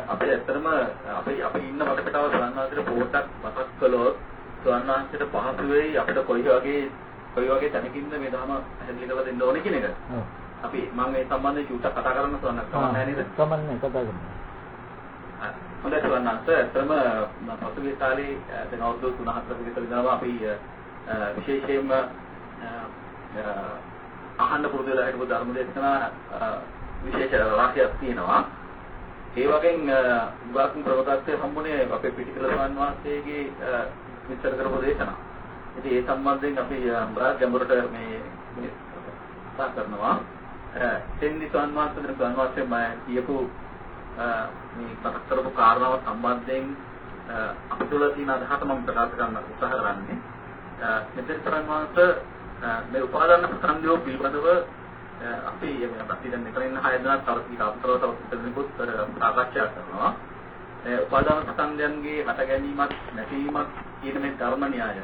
අපි ඇත්තටම අපි අපි ඉන්න වටපිටාව ස්වාමීන් වහන්සේට පොඩ්ඩක් මතක් කළොත් ස්වාමීන් වහන්සේට පහසු වෙයි අපිට කොයි වගේ කොයි වගේ තැනකින්ද මේ ධර්ම පැහැදිලි කරලා දෙන්න ඕනේ කියන එක. අපි මම මේ සම්බන්ධයෙන් චුට්ටක් කතා කරන්න සවන්නක් කමන්නේ නේද? කමන්නේ කතා කරන්න. හොඳයි සවන්නත් ඇත්තම පසුගිය කාලේ දැන් අවුරුදු 3-4ක විතර ඉඳලා අපි විශේෂයෙන්ම අහන්න පුරුදු වෙලා හිටපු ධර්ම දේශනා විශේෂ රාශියක් තියෙනවා. ඒ වගේම උගාක් ප්‍රවදත්තේ සම්මුනේ අපේ පිටිකල ස්වාමීන් වහන්සේගේ විස්තර කරපු දේශනා. ඉතින් ඒ සම්බන්ධයෙන් අපි බ්‍රාහ් ගැඹුරට මේ මේ කතා කරනවා. එතෙන්දි ස්වාමීන් වහන්සේ මම කියපු මේ කතා කරපු කාරණාව සම්බන්ධයෙන් අපිට තියෙන අදහස මම ප්‍රකාශ කරන්න උත්සාහ කරන්නේ. මෙතන ස්වාමීන් මේ උපාදාන ප්‍රසංගය පිළිබඳව අපි අපි දැන් මෙතන ඉන්න හය දෙනා තව ටික අපතරව තව දෙන්නෙකුත් සාකච්ඡා කරනවා. ඒ උපාදාන ප්‍රසංගයන්ගේ හට ගැනීමත් නැතිවීමත් කියන මේ ධර්ම න්‍යාය.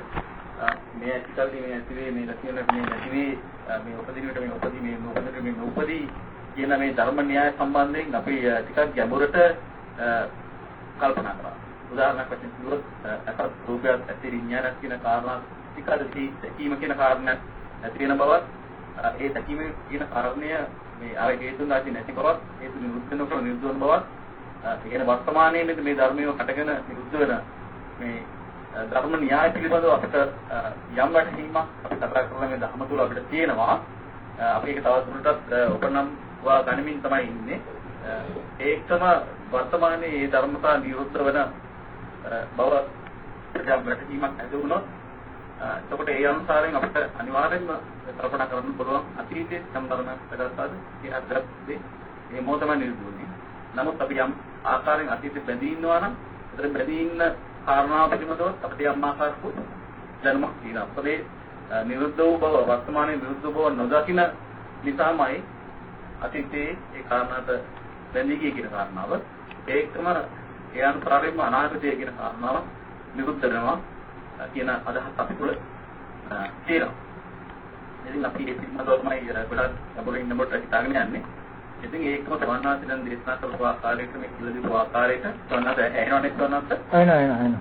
මේ ඇතිකල්ලි මේ ඇතිවේ මේ නැතිවෙන මේ නැතිවේ මේ උපදිනකොට මේ උපදී මේ නොඋපදිනකොට මේ නොඋපදී කියන මේ ධර්ම න්‍යාය සම්බන්ධයෙන් අපි ටිකක් ගැඹුරට කල්පනා කරා. උදාහරණයක් වශයෙන් කිව්වොත් අසත් රූපයක් ඇති විඥානයක් කියන කාරණා ටික අද තීම කියන කාරණයක් ඇති වෙන බවත් ඒ දැකීම කියන කාරණය මේ අර හේතුන් ආදී නැති බවත් හේතු නිරුද්ධ වෙනකොට නිරුද්ධ වෙන බවත් ඒ කියන්නේ වර්තමානයේ මේ ධර්මයේ කටගෙන නිරුද්ධ වෙන මේ ධර්ම න්‍යාය පිළිබඳව අපිට යම් වැටහීමක් අපි කතා කරන මේ ධර්ම තුල අපිට තියෙනවා. අපි ඒක තවදුරටත් උපනම් වා ගනිමින් තමයි ඉන්නේ. ඒකම වර්තමානයේ මේ ධර්මතා නිරුද්ධ වෙන බව යම් වැටහීමක් ඇති වුණොත් එතකොට ඒ අනුසාරයෙන් අපිට අනිවාර්යෙන්ම කල්පනා කරන්න පුළුවන් අතීතයේ සම්බරණයක් කරගත්තාද ඒ අද්දත්තේ මේ මොහොතම නිරුද්ධුනේ. නමුත් අපි යම් ආකාරයෙන් අතීතෙ බැඳී ඉන්නවා නම් ඒතර බැඳී ඉන්න කාරණාව පිළිබඳව අපිට යම් ආකාරයක දැනුමක් තියෙනවා. අපේ නිරුද්ධ වූ බව වර්තමානයේ නිරුද්ධ බව නොදකින නිසාමයි අතීතයේ ඒ කාරණාට බැඳී ගිය කියන කාරණාව ඒකම ඒ අනුතරයෙන්ම අනාගතයේ කියන කාරණාව නිරුද්ධ වෙනවා කියන අදහස් අපි තුළ තියෙනවා. ඉතින් අපි ඒ පිළිබඳව තමයි ගොඩක් ගැඹුරින් නඹට හිතාගෙන යන්නේ. ඉතින් ඒකම සවන්නාසි දැන් දේශනා කරපු ආකාරයට මේ කියලා දීපු ආකාරයට සවන්නාස ඇහෙනවනේ සවන්නාස? එන එන.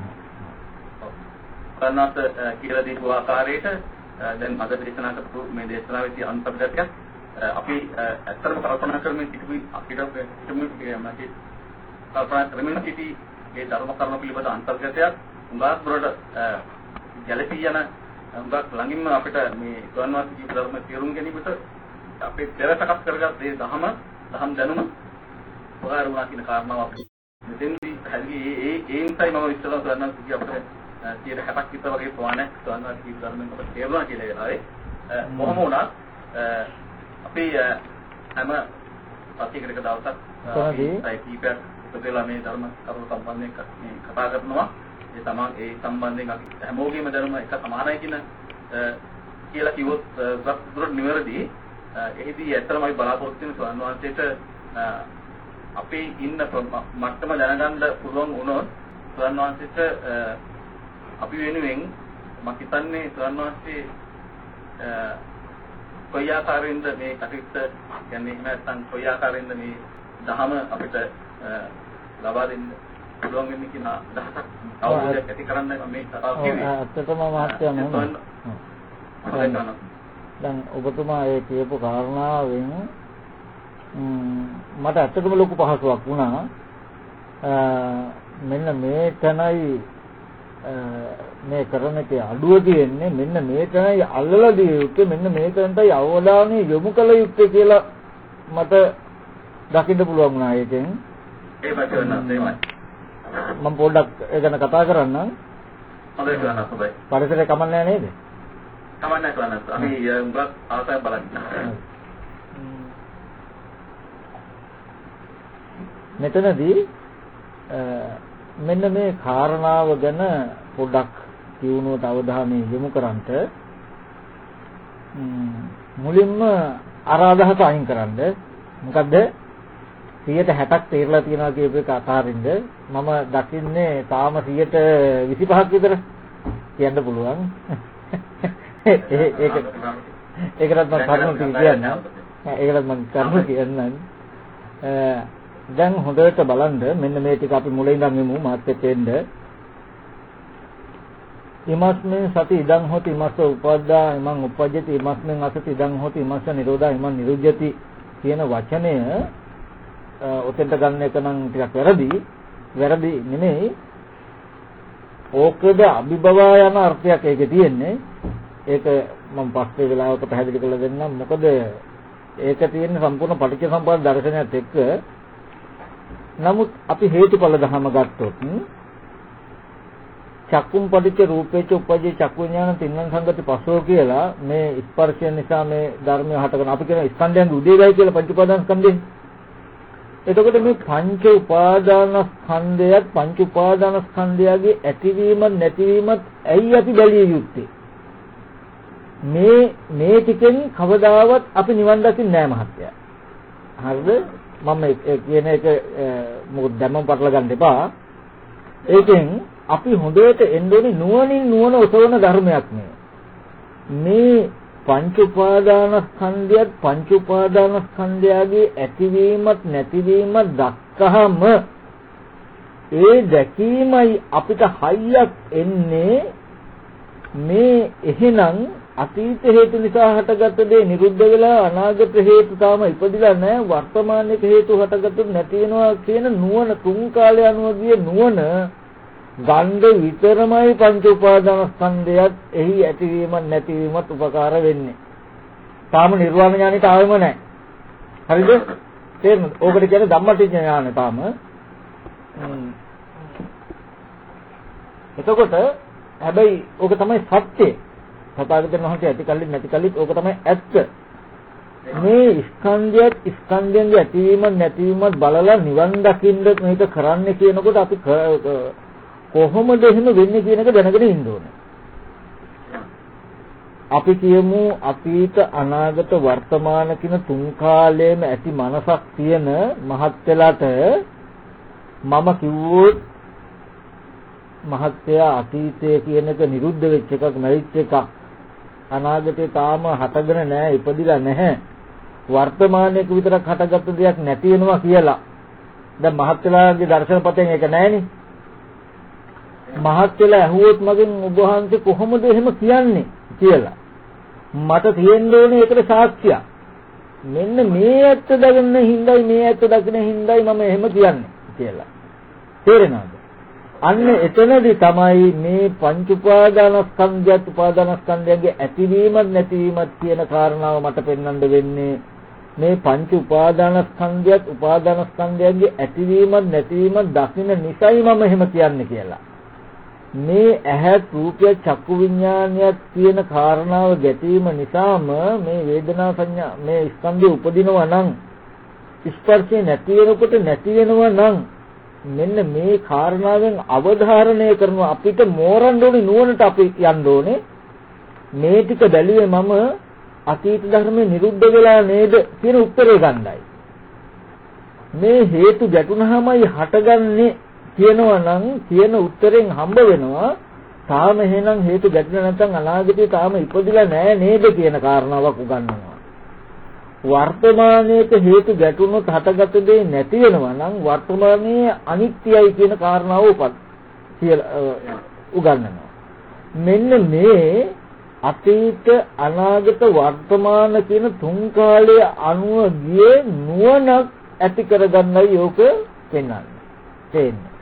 සවන්නාස කියලා දීපු ආකාරයට දැන් අද දේශනා කරපු මේ දේශනාවේ අන්තර්ගතයක් අපි ඇත්තටම කල්පනා කරමින් සිටු අපිට හිතමු මගේ කල්පනා කරමින් සිටි ඒ ධර්ම කර්ම පිළිබඳ අන්තර්ගතයක් උඟාක් දුරට ගැළපී යන උඟාක් ළඟින්ම අපිට මේ ස්වන්වාස ජීව ධර්ම තේරුම් ගැනීමට අපේ පෙර සකස් කරගත් මේ දහම දහම් දැනුම උපකාර වුණා කියන කාරණාව අපි මෙතෙන්දී හැදි ඒ ඒ ඉන්සයි මම ඉස්සලා ස්වන්වාස ජීව අපිට 60ක් විතර වගේ ප්‍රමාණයක් ස්වන්වාස ජීව ධර්මෙන් අපිට තේරුණා කියලා වෙලාවේ කොහොම වුණත් අපි හැම පස්තිකරක දවසක්? ඒ කීපයක් වෙලා මේ ධර්ම කරුණු සම්බන්ධයෙන් මේ කතා කරනවා ඒ තමන් ඒ සම්බන්ධයෙන් අපි හැමෝගෙම දැනුම එක සමානයි කියන කියලා කිව්වොත් දුරට නිවැරදි එහිදී ඇත්තටම අපි බලාපොරොත්තු වෙන ස්වාමීන් වහන්සේට අපේ ඉන්න මට්ටම දැනගන්න පුළුවන් වුණොත් ස්වාමීන් වහන්සේට අපි වෙනුවෙන් මම හිතන්නේ ස්වාමීන් වහන්සේ කොයි ආකාරයෙන්ද මේ කටයුත්ත කියන්නේ? එහෙම නැත්නම් කොයි ආකාරයෙන්ද මේ දහම අපිට ලබා දෙන්න? පුළුවන් වෙන්නේ කියන අදහසක් අවබෝධයක් ඇති කරන්න මේ කතාව කිව්වේ. ඇත්තටම මහත්ය මොන. දැන් ඔබතුමා ඒ කියපු කාරණාවෙන් මට ඇත්තටම ලොකු පහසුවක් වුණා. මෙන්න මේ තැනයි මේ කරන එකේ අඩුව තියෙන්නේ මෙන්න මේ තැනයි අල්ලලා දිය යුත්තේ මෙන්න මේ තැනටයි අවධානය යොමු කළ යුත්තේ කියලා මට දකින්න පුළුවන් වුණා ඒකෙන්. ඒවත් වෙනස් එහෙමයි. මම පොඩ්ඩක් ඒ ගැන කතා කරන්නම්. හොඳයි කරන්න හොඳයි. පරිසරය කමන්නේ නේද? කමන්නේ කරන්න. අපි උඹත් ආසයි බලන්න. මෙතනදී මෙන්න මේ කාරණාව ගැන පොඩ්ඩක් කියුණුවට අවධානය යොමු කරන්ට මුලින්ම අර අදහස අයින් කරන්න. මොකද 160ක් තේරලා තියෙනවා කියපු එක අතාරින්ද මම දකින්නේ තාම 125ක් විතර කියන්න පුළුවන්. ඒක ඒකටත් මම කරුණු කියන්න. ඒකටත් මම කරුණු කියන්නම්. දැන් හොඳට බලන්න මෙන්න මේ ටික අපි මුලින් ඉඳන් එමු මාත් එක්ක එන්න. ඉමස්මෙන් සති ඉදං හොති ඉමස්ස උපද්දා ඉමං උපජ්ජති ඉමස්මෙන් අසති ඉදං හොති ඉමස්ස නිරෝධා ඉමං නිරුජ්ජති කියන වචනය ඔතෙන්ට ගන්න එක නම් ටිකක් වැරදි. වැරදි නෙමෙයි. ඕකද අභිබවා යන අර්ථයක් ඒකේ තියෙන්නේ. ඒක මම පස්සේ වෙලාවක පැහැදිලි කරලා දෙන්නම්. මොකද ඒක තියෙන්නේ සම්පූර්ණ පටිච්ච සම්පදාය දර්ශනයත් එක්ක. නමුත් අපි හේතුඵල ධම ගත්තොත් චක්කුම් පටිච්ච රූපේච උපජේ චක්කු විඥාන තින්න සංගති පසෝ කියලා මේ ස්පර්ශය නිසා මේ ධර්මය හටගෙන අපි කියන ස්කන්ධයන් උදේවයි කියලා පංච උපාදාන ස්කන්ධේ එතකොට මේ පංච උපාදානස්කන්ධයත් පංච උපාදානස්කන්ධයගේ ඇතිවීම නැතිවීමත් ඇයි අපි බැලිය යුත්තේ? මේ මේ ටිකෙන් කවදාවත් අපි නිවන් දකින්නේ නැහැ මහත්තයා. හරිද? මම කියන එක මොකද දැම්මම පටල ගන්න එපා. ඒකෙන් අපි හොඳට එන්න ඕනේ නුවණින් නුවණ ඔසවන ධර්මයක් මේ මේ පංච උපාදානස්කන්ධයත් පංච උපාදානස්කන්ධයගේ ඇතිවීමත් නැතිවීමත් දක්කහම ඒ දැකීමයි අපිට හයියක් එන්නේ. මේ එහෙනම් අතීත හේතු නිසා හටගත්ත දේ නිරුද්ධ වෙලා අනාගත හේතු තාම ඉපදිලා නැහැ. වර්තමානයේ හේතු හටගත්තු නැති වෙනවා කියන නුවණ තුන් කාලය අනුව ගිය නුවණ ගන්ධ විතරමයි පංච උපාදානස්කන්ධයත් එහි ඇතිවීමත් නැතිවීමත් උපකාර වෙන්නේ. තාම නිර්වාණ ඥානෙට ආවෙම නැහැ. හරිද? තේරෙනවද? ඕකට කියන්නේ ධම්මටිඥ ඥාන තාම. එතකොට හැබැයි ඕක තමයි සත්‍යය. සතාගතන වහන්සේ ඇති කල්ලි නැති කල්ලිත් ඕක තමයි ඇත්ත. මේ ස්කන්ධයත් ස්කන්ධයන්ගේ ඇතිවීමත් නැතිවීමත් බලලා නිවන් දකින්න මේක කරන්න කියනකොට අපි කොහොමද එහෙම වෙන්නේ කියන එක දැනගෙන ඉන්න ඕනේ. අපි කියමු අතීත අනාගත වර්තමාන කියන තුන් කාලයේම ඇති මනසක් තියෙන මහත් වෙලාට මම කිව්වොත් මහත්ය අතීතය කියන එක නිරුද්ධ වෙච්ච එකක් නැරිච්ච එකක්. අනාගතේ තාම හටගෙන නැහැ ඉපදිලා නැහැ. වර්තමානයේක විතරක් හටගත්තු දෙයක් නැති වෙනවා කියලා. දැන් මහත් වෙලාගේ දර්ශනපතෙන් ඒක නැහෙනේ මහත් වෙලා ඇහුවොත් මගෙන් ඔබ වහන්සේ කොහොමද එහෙම කියන්නේ කියලා. මට තියෙන්න ඕනේ ඒකට සාක්ෂියක්. මෙන්න මේ ඇත්ත දකින්න හිඳයි මේ ඇත්ත දකින්න හිඳයි මම එහෙම කියන්නේ කියලා. තේරෙනවද? අන්න එතනදී තමයි මේ පංච උපාදානස්කන්ධයත් උපාදානස්කන්ධයන්ගේ ඇතිවීමත් නැතිවීමත් කියන කාරණාව මට පෙන්වන්න වෙන්නේ මේ පංච උපාදානස්කන්ධයත් උපාදානස්කන්ධයන්ගේ ඇතිවීමත් නැතිවීමත් දකින්න නිසයි මම එහෙම කියන්නේ කියලා. මේ ඇහැ රූපය චක්කු විඥානයත් කියන කාරණාව ගැටීම නිසාම මේ වේදනා සංඥා මේ ස්කන්ධය උපදිනවා නම් ස්පර්ශය නැති වෙනකොට නැති වෙනවා නම් මෙන්න මේ කාරණාවෙන් අවධාරණය කරන අපිට මෝරන්න ඕනේ නුවණට අපි යන්න ඕනේ. මේ ටික බැලුවේ මම අතීත ධර්මයේ නිරුද්ධ වෙලා නේද කියන උත්තරේ ගන්නයි. මේ හේතු ගැටුනහමයි හටගන්නේ කියනවා නම් කියන උත්තරෙන් හම්බ වෙනවා තාම එහෙනම් හේතු ගැටුණ නැත්නම් අනාගතේ තාම ඉපදිලා නැහැ නේද කියන කාරණාවක් උගන්වනවා වර්තමානයේට හේතු ගැටුණොත් හටගත දේ නැති වෙනවා නම් වර්තමානයේ අනිත්‍යයි කියන කාරණාව උපත් කියලා උගන්වනවා. මෙන්න මේ අතීත අනාගත වර්තමාන කියන තුන් කාලයේ අනුව ගියේ නුවණක් ඇති කරගන්නයි යෝක පෙන්වන්නේ. තේන්නේ.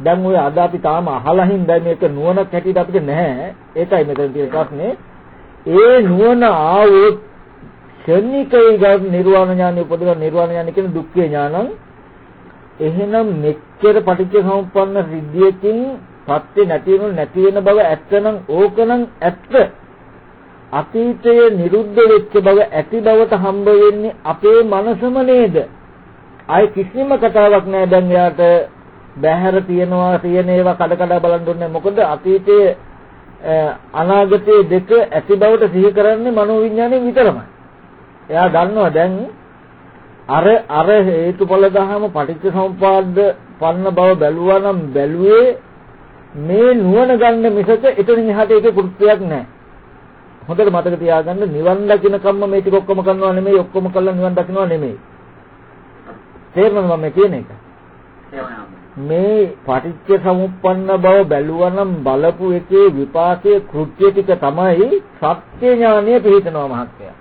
දැන් ඔය අද අපි තාම අහලා හින්දා මේක නුවණක් හැටියට අපිට නැහැ. ඒකයි මෙතන තියෙන ප්‍රශ්නේ. ඒ නුවණ ආවොත් ක්ෂණිකයි ගත් නිර්වාණ ඥානෙ උපදලා නිර්වාණ ඥානෙ කියන දුක්ඛේ ඥානං එහෙනම් මෙච්චර පටිච්චසමුප්පන්න සිද්ධියකින් සත්‍ය නැති වෙනු නැති වෙන බව ඇත්තනම් ඕකනම් ඇත්ත අතීතයේ නිරුද්ධ වෙච්ච බව ඇති බවට හම්බ වෙන්නේ අපේ මනසම නේද අය කිසිම කතාවක් නෑ දැන් යාට බැහැර තියනවා තියෙන ඒවා කඩ කඩ බලන් දුන්නේ මොකද අතීතයේ අනාගතයේ දෙක ඇති බවට සිහි කරන්නේ මනෝවිඤ්ඤාණය විතරමයි එයා දන්නවා දැන් අර අර හේතුඵල දහම පටිච්චසමුපාද පන්න බව බැලුවා නම් බැලුවේ මේ නුවණ ගන්න මිසක එතනින් එහාට ඒකේ කෘත්‍යයක් නැහැ. හොඳට මතක තියාගන්න නිවන් දකින්න කම්ම මේ ටික ඔක්කොම කරනවා නෙමෙයි ඔක්කොම කළා නිවන් දකින්නවා නෙමෙයි. තේරෙනවද මම කියන එක? මේ පටිච්ච සමුප්පන්න බව බැලුවා නම් බලපු එකේ විපාකයේ කෘත්‍ය ටික තමයි සත්‍ය ඥානය පිළිතනවා මහත්තයා.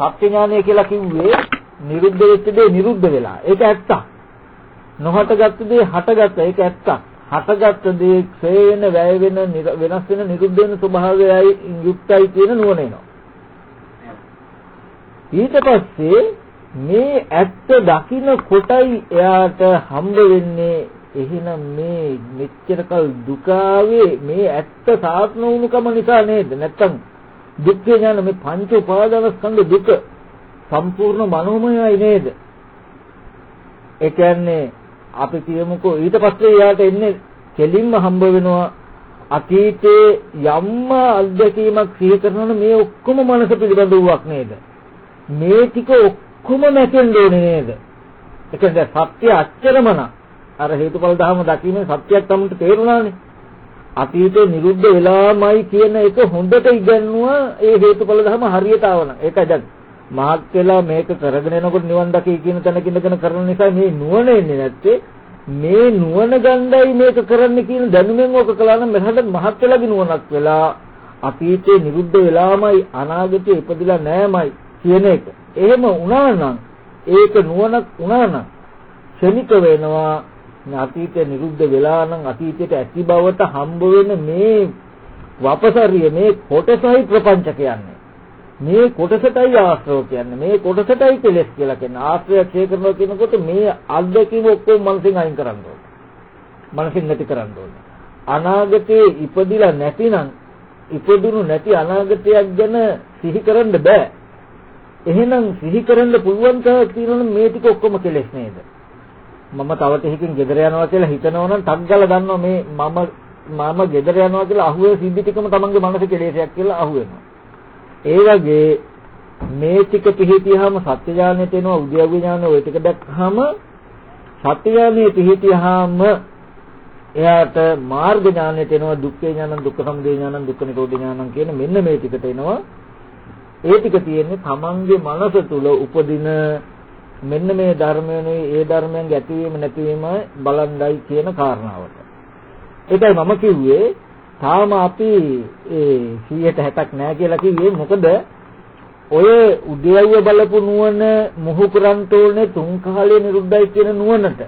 සත්‍ය ඥානය කියලා කිව්වේ නිරුද්ධ වෙච්ච දේ නිරුද්ධ වෙලා. ඒක ඇත්තක්. නොහටගත් දේ හටගත්ත. ඒක ඇත්තක්. හටගත් දේ ක්ෂය වෙන, වැය වෙන, වෙනස් වෙන, නිරුද්ධ වෙන ස්වභාවයයි යුක්තයි කියන නුවණ එනවා. ඊට පස්සේ මේ ඇත්ත දකින්න කොටයි එයාට හම්බ වෙන්නේ එහෙනම් මේ මෙච්චරකල් දුකාවේ මේ ඇත්ත සාත්ම වුණුකම නිසා නේද නැත්තම් දුක්ඛ ඥාන මේ පංච උපාදාන ස්කන්ධ දුක සම්පූර්ණ මනෝමයයි නේද? ඒ කියන්නේ අපි කියමුකෝ ඊට පස්සේ යාට එන්නේ කෙලින්ම හම්බ වෙනවා අතීතේ යම්ම අත්දැකීමක් සිහි කරනවනේ මේ ඔක්කොම මනස පිළිබඳ වූවක් නේද? මේ ටික ඔක්කොම නැතෙන්න ඕනේ නේද? ඒ කියන්නේ සත්‍ය අච්චරම අර හේතුඵල ධර්ම දකින්නේ සත්‍යයක් තමයි තේරුණානේ. අතීතේ නිරුද්ධ වෙලාමයි කියන එක හොඳට ඉගෙනුවා ඒ හේතුඵල ධම හරියට ආවන. ඒකයි දැන් මහත් වෙලා මේක කරගෙන යනකොට නිවන් දකි කියන තැනක ඉඳගෙන කරන නිසා මේ නුවණ එන්නේ නැත්තේ මේ නුවණ ගණ්ඩායි මේක කරන්න කියන දැනුමෙන් ඕක කළා නම් මෙහාට මහත් වෙලාගේ නුවණක් වෙලා අතීතේ නිරුද්ධ වෙලාමයි අනාගතේ ඉපදිලා නෑමයි කියන එක. එහෙම වුණා නම් ඒක නුවණක් වුණා නම් ක්ෂණික වෙනවා අතීතේ නිරුද්ධ වෙලා නම් අතීතයට ඇති බවට හම්බ වෙන මේ වපසරිය මේ කොටසයි ප්‍රපංච කියන්නේ. මේ කොටසටයි ආශ්‍රව කියන්නේ. මේ කොටසටයි කෙලස් කියලා කියන්නේ. ආශ්‍රය ක්ෂය කරනවා කියනකොට මේ අද්දකීම ඔක්කොම මනසෙන් අයින් කරන්න ඕනේ. මනසෙන් නැති කරන්න ඕනේ. අනාගතේ ඉපදිලා නැතිනම් ඉපදුණු නැති අනාගතයක් ගැන සිහි කරන්න බෑ. එහෙනම් සිහි කරන්න පුළුවන් කමක් තියෙනවනේ මේ ටික ඔක්කොම කෙලස් නේද? මම තව ටිකකින් ගෙදර යනවා කියලා හිතනවා නම් ටක් ගාලා දන්නවා මේ මම මම ගෙදර යනවා කියලා අහුවේ සිද්ධි ටිකම තමන්ගේ මනසේ කෙලෙසයක් කියලා අහුවෙනවා. ඒ වගේ මේ ටික පිළිහිතියහම සත්‍ය ඥානෙට එනවා උද්‍යෝග ඥානෙ ওই ටික දැක්කහම සත්‍ය ඥානෙ පිළිහිතියහම එයාට මාර්ග ඥානෙට එනවා දුක්ඛ ඥානං දුක්ඛ සමුදය ඥානං දුක්ඛ නිරෝධ ඥානං කියන මෙන්න මේ ටිකට එනවා ඒ ටික තියෙන්නේ තමන්ගේ මනස තුල උපදින මෙන්න මේ ධර්මයනේ ඒ ධර්මයන්ගේ ඇතිවීම නැතිවීම බලන්ඩයි කියන කාරණාවට. ඒකයි මම කිව්වේ තාම අපි ඒ 160ක් නෑ කියලා කිව්වේ මොකද ඔය උදේව්ව බලපු නුවණ මුහු කරන්ට ඕනේ තුන් කාලේ නිරුද්ධයි කියන නුවණට.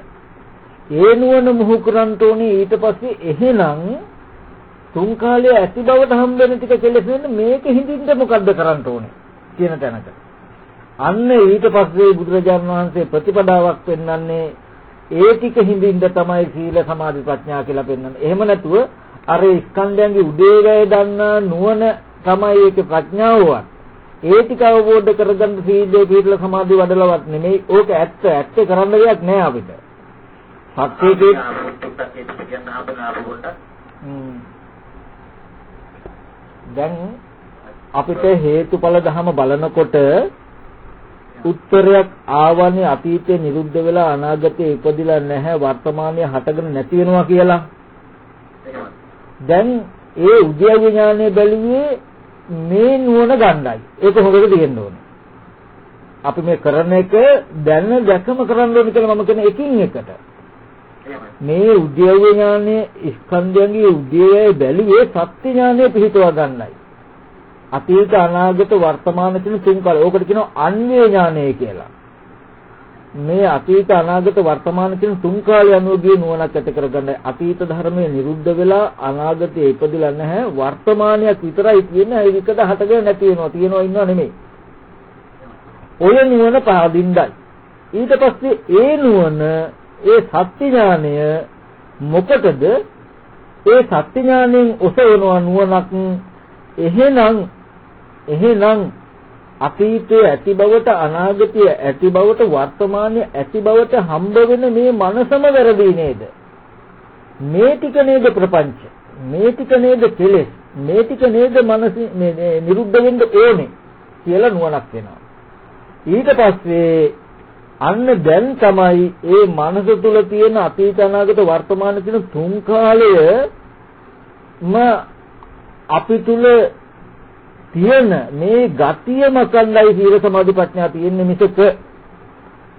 ඒ නුවණ මුහු කරන්ට ඕනේ ඊට පස්සේ එහෙනම් තුන් කාලේ ඇති බවට හම්බෙන ටික කෙලෙස් වෙන මේක හිඳින්න මොකද්ද කරන්න ඕනේ කියන තැනට. අන්න ඊට පස්සේ බුදුරජාණන් වහන්සේ ප්‍රතිපදාවක් පෙන්වන්නේ ඒ ටික හිඳින්න තමයි සීල සමාධි ප්‍රඥා කියලා පෙන්වන්නේ. එහෙම නැතුව අර ස්කන්ධයන්ගේ උදේවැය දන්නා නුවණ තමයි ඒක ප්‍රඥාවවත්. ඒ ටික අවබෝධ කරගන්න සීලේ පිළිල සමාධි වඩලවත් නෙමෙයි. ඕක ඇත්ත ඇත්ත කරන්න දෙයක් නෑ අපිට. සත්‍යයේ දැන් අපිට හේතුඵල ධම බලනකොට උත්තරයක් ආවනේ අතීතේ නිරුද්ධ වෙලා අනාගතේ ඉපදිලා නැහැ වර්තමානයේ හටගෙන නැති වෙනවා කියලා. දැන් ඒ උද්‍යව ඥානය බැලුවේ මේ නුවණ ගන්නයි. ඒක හොඳට තියෙන්න ඕනේ. අපි මේ කරන එක දැන දැකම කරන්න ඕනේ කියලා මම කියන එකින් එකට. මේ උද්‍යව ඥානයේ ස්කන්ධයන්ගේ උද්‍යවය බැලුවේ සත්‍ය ඥානය පිහිටවා ගන්නයි. අතීත අනාගත වර්තමාන කියන තුන් කාලය. ඕකට කියනවා අන්වේ ඥානය කියලා. මේ අතීත අනාගත වර්තමාන කියන තුන් කාලය අනුවගේ නුවණක් ඇති කරගන්න අතීත ධර්මයේ නිරුද්ධ වෙලා අනාගතයේ ඉපදිලා නැහැ වර්තමානයක් විතරයි තියෙන්නේ ඒ විකද හටගෙන නැති වෙනවා තියෙනවා ඉන්නව නෙමෙයි. ඔය නුවණ පහදින්නයි. ඊට පස්සේ ඒ නුවණ ඒ සත්‍ය ඥානය මොකටද? ඒ සත්‍ය ඥාණයෙන් ඔසවනවා නුවණක් එහෙනම් එහෙනම් අතීතයේ ඇති බවට අනාගතයේ ඇති බවට වර්තමානයේ ඇති බවට හම්බ වෙන මේ මනසම වැරදි නේද? මේ ටික නේද ප්‍රපංච? මේ ටික නේද කෙලෙස්? මේ ටික නේද මනස නිරුද්ධ වෙන්න ඕනේ කියලා නුවණක් වෙනවා ඊට පස්සේ අන්න දැන් තමයි ඒ මනස තුල තියෙන අතීත අනාගත වර්තමාන කියන තුන් කාලය ම අපි තුල තියෙන මේ ගතිය මකන්නයි සීල සමාධි ප්‍රඥා තියෙන්නේ මිසක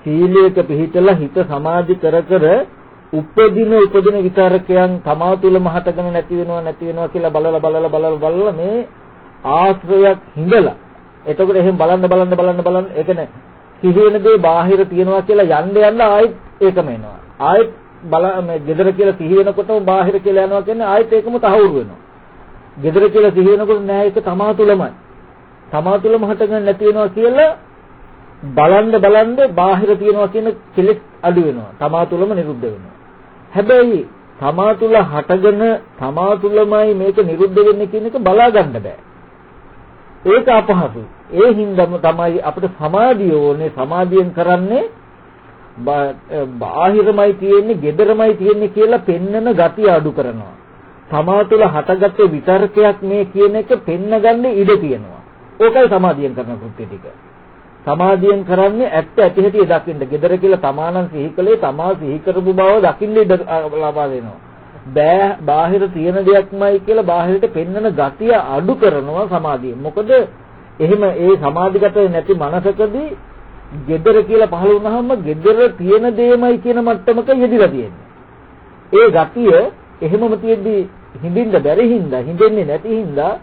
සීලයක පිහිටලා හිත සමාධි කර කර උපදින උපදින විතරකයන් තමා තුළම හටගෙන නැති වෙනවා නැති වෙනවා කියලා බලලා බලලා බලලා බලලා මේ ආශ්‍රයක් හිඳලා. එතකොට එහෙන් බලන්න බලන්න බලන්න බලන්න ඒ කියන්නේ සිහි වෙන දේ බාහිර තියනවා කියලා යන්න යන්න ආයෙත් ඒකම එනවා ආයෙත් බල මේ gedara කියලා සිහි වෙනකොටම බාහිර කියලා යනවා කියන්නේ ආයෙත් ඒකම තහවුරු වෙනවා gedara කියලා සිහි වෙනකොට නෑ ඒක තමා තුළමයි. තමා තුළම හටගන්න නැති වෙනවා කියලා බලන්න බලන්න බාහිර තියනවා කියන කෙලෙස් අඩු වෙනවා. තමා තුළම නිරුද්ධ වෙනවා. හැබැයි තමා තුළ හටගෙන තමා තුළමයි මේක නිරුද්ධ වෙන්නේ කියන එක බලා ගන්න බෑ. ඒක අපහසු. ඒ හින්දාම තමයි අපිට සමාධිය ඕනේ. සමාධියෙන් කරන්නේ බාහිරමයි තියෙන්නේ, gederamai තියෙන්නේ කියලා පෙන්නන gati අඩු කරනවා. තමා තුළ හටගත්තු විතර්කයක් මේ කියන එක පෙන්නගන්න ඉඩ තියෙනවා. ඕකයි සමාධියෙන් කරන කෘත්‍ය ටික. සමාධියෙන් කරන්නේ ඇත්ත ඇති හැටි දකින්න. gedara කියලා තමානම් සිහි කළේ තමා සිහි කරපු බව දකින්න ඉඩ ලබා දෙනවා. බාහිර තියෙන දෙයක්මයි කියලා බාහිරට පෙන්වන ගතිය අඩු කරනවා සමාධිය. මොකද එහෙම ඒ සමාධිගත නැති මනසකදී gedara කියලා පහළ වුණාම gedara තියෙන දෙයමයි කියන මට්ටමක යෙදිලා තියෙන්නේ. ඒ ගතිය එහෙමම තියෙද්දි හිඳින්න බැරි හින්දා හිඳෙන්නේ නැති හින්දා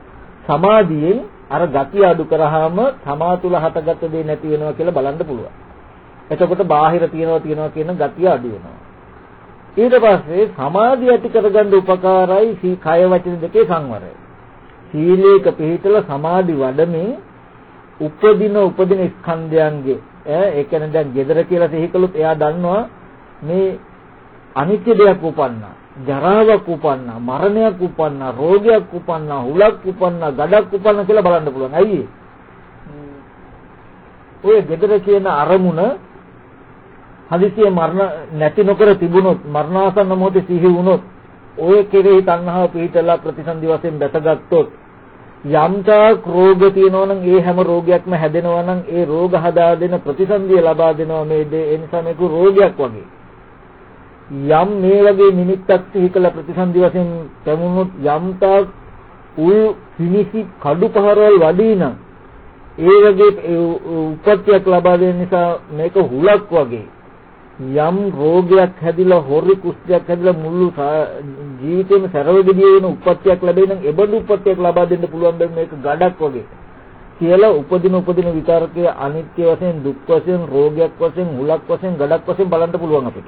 සමාධියෙන් අර ගතිය අඩු කරාම තමා තුල හටගත් දේ නැති වෙනවා කියලා බලන්න පුළුවන්. එතකොට බාහිර තියනවා තියනවා කියන ගතිය අඩු වෙනවා. ඊට පස්සේ සමාධිය ඇති කරගන්න උපකාරයි සී කය වචන දෙකේ සංවරය. සීලේක පිළිතල සමාධි වඩමින් උපදින උපදින ස්කන්ධයන්ගේ ඈ ඒ කියන්නේ දැන් gedara කියලා සිහි කළොත් එයා දන්නවා මේ අනිත්‍ය දෙයක් උපන්නා ජරාවක් උපන්නා මරණයක් උපන්නා රෝගයක් උපන්නා හුලක් උපන්නා ගඩක් උපන්නා කියලා බලන්න පුළුවන්. ඇයි ඔය gedara කියන අරමුණ හදිසියේ මරණ නැති නොකර තිබුණොත් මරණාසන්න මොහොතේ සිහි වුණොත් ඔය කෙරෙහි තණ්හාව පිටලා ප්‍රතිසන්දි වශයෙන් දැකගත්තොත් යම්තාක් රෝග තියෙනවා නම් ඒ හැම රෝගයක්ම හැදෙනවා නම් ඒ රෝග හදා දෙන ප්‍රතිසන්දිය ලබා දෙනවා මේ දේ. ඒ නිසා මේක රෝගයක් වගේ. යම් මේ වගේ නිමිත්තක් සිහි කළ ප්‍රතිසන්දි වශයෙන් පැමුණුත් යම්තාක් උල් පිනිසි කඩු පහරවල් වඩී නම් ඒ වගේ උපත්යක් ලබා දෙන නිසා මේක හුලක් වගේ. යම් රෝගයක් හැදිලා හොරි කුෂ්ඨයක් හැදිලා මුළු ජීවිතේම සරවගෙඩිය වෙන උපත්යක් ලැබෙන නම් එබඳු උපත්යක් ලබා දෙන්න පුළුවන් බෑ මේක ගඩක් වගේ. කියලා උපදින උපදින විතරකයේ අනිත්‍ය වශයෙන් දුක් වශයෙන් රෝගයක් වශයෙන් හුලක් වශයෙන් ගඩක් වශයෙන් බලන්න පුළුවන් අපිට.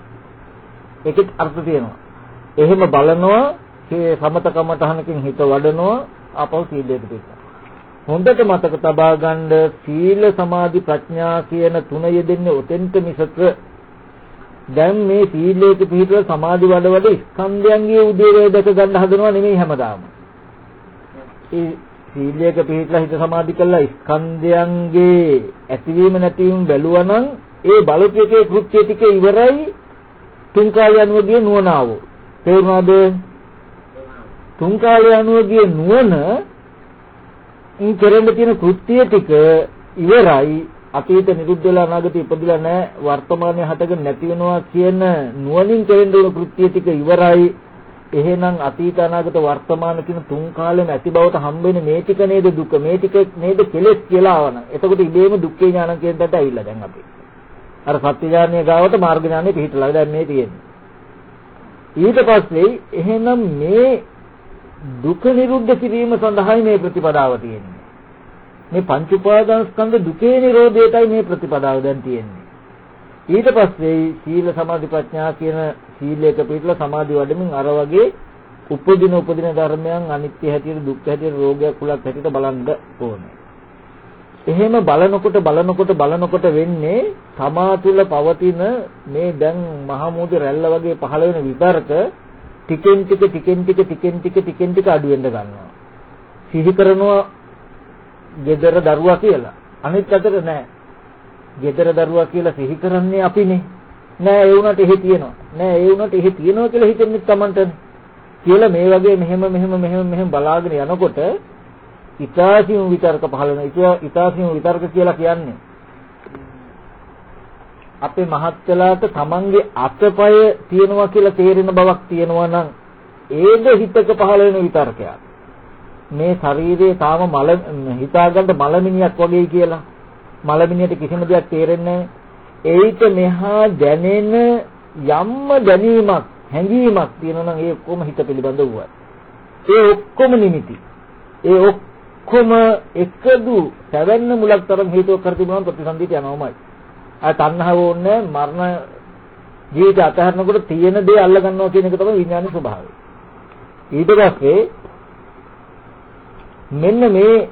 ඒකෙත් අර්ථ තියෙනවා. එහෙම බලනවා මේ සමතකමතහනකින් හිත වඩනවා ආපහු සීලයට පිට. හොඳට මතක තබා ගන්න සීල සමාධි ප්‍රඥා කියන තුන යෙදෙන්නේ ඔතෙන්ට මිසක දැන් මේ සීලයක පිළිපද සමාධි වඩ වඩ ස්කන්ධයන්ගේ උදේවැය දැක ගන්න හදනවා නෙමෙයි හැමදාම. ඒ සීලයක පිළිපදලා හිත සමාධි කළා ස්කන්ධයන්ගේ ඇතිවීම නැතිවීම බැලුවා නම් ඒ බලපු එකේ කෘත්‍ය ටික ඉවරයි තුන් කාලය අනුවගේ නුවණාව. තේරුණාද? තුන් කාලය අනුවගේ නුවණ ඉන් කෙරෙන්න තියෙන කෘත්‍ය ටික ඉවරයි අතීත නිරුද්ධ වෙලා අනාගතේ ඉපදිලා නැහැ. වර්තමානයේ හටගෙන නැති වෙනවා කියන නුවණින් කෙරෙන්න උන කෘත්‍ය ටික ඉවරයි. එහෙනම් අතීත අනාගත වර්තමාන කියන තුන් කාලෙම ඇති බවට හම්බෙන්නේ මේ ටික නේද දුක? මේ ටික නේද කෙලෙස් කියලා ආවන. එතකොට ඉබේම දුක්ඛේ ඥාන කියන තැනට ඇවිල්ලා දැන් අපි. අර සත්‍ය ඥානීය ගාවට මාර්ග ඥානෙ පිහිටලා. දැන් මේ තියෙන්නේ. ඊට පස්සේ එහෙනම් මේ දුක නිරුද්ධ කිරීම සඳහායි මේ ප්‍රතිපදාව තියෙන්නේ. මේ පංච උපාදාන ස්කන්ධ දුකේ නිරෝධයටයි මේ ප්‍රතිපදාව දැන් තියෙන්නේ. ඊට පස්සේ සීල සමාධි ප්‍රඥා කියන සීලයක පිළිපදලා සමාධි වඩමින් අර වගේ උපදින උපදින ධර්මයන් අනිත්‍ය හැටියට දුක් හැටියට රෝගයක් කුලක් හැටියට බලන්න ඕනේ. එහෙම බලනකොට බලනකොට බලනකොට වෙන්නේ තමා තුළ පවතින මේ දැන් මහමූද රැල්ල වගේ පහළ වෙන විතරක ටිකෙන් ටික ටිකෙන් ටික ටිකෙන් ටික ටිකෙන් ටික අඩු වෙන්න ගන්නවා. සිහි කරනවා gedara දරුවා කියලා. අනිත් අතට නෑ. gedara දරුවා කියලා සිහි කරන්නේ අපිනේ. නෑ ඒ උනට එහෙ තියෙනවා. නෑ ඒ උනට එහෙ තියෙනවා කියලා හිතෙන්නේ Tamanටනේ. කියලා මේ වගේ මෙහෙම මෙහෙම මෙහෙම මෙහෙම බලාගෙන යනකොට ඊතාසියු විතර්ක පහළ වෙන ඊතාසියු විතර්ක කියලා කියන්නේ අපේ මහත්කලාට තමන්ගේ අතපය තියෙනවා කියලා තේරෙන බවක් තියෙනවා නම් ඒද හිතක පහළ වෙන විතර්කයක්. මේ ශරීරයේ තාම මල හිතාගන්න මලමිනියක් වගේ කියලා. මලමිනියට කිසිම දෙයක් තේරෙන්නේ ඒිට මෙහා දැනෙන යම්ම දැනීමක් හැඟීමක් තියෙනවා නම් ඒ ඔක්කොම හිත පිළිබඳ වුණා. ඒ ඔක්කොම නිමිති. ඒ ඔක්කොම එකදු සැවැන්න මුලක් තරම් හේතුවක් කර තිබුණාම ප්‍රතිසන්දිට යනවාමයි. ආ තණ්හාව ඕනේ මරණ ජීවිත අතහරිනකොට තියෙන දේ අල්ල ගන්නවා කියන එක තමයි විඥානයේ ස්වභාවය. ඊට පස්සේ මෙන්න මේ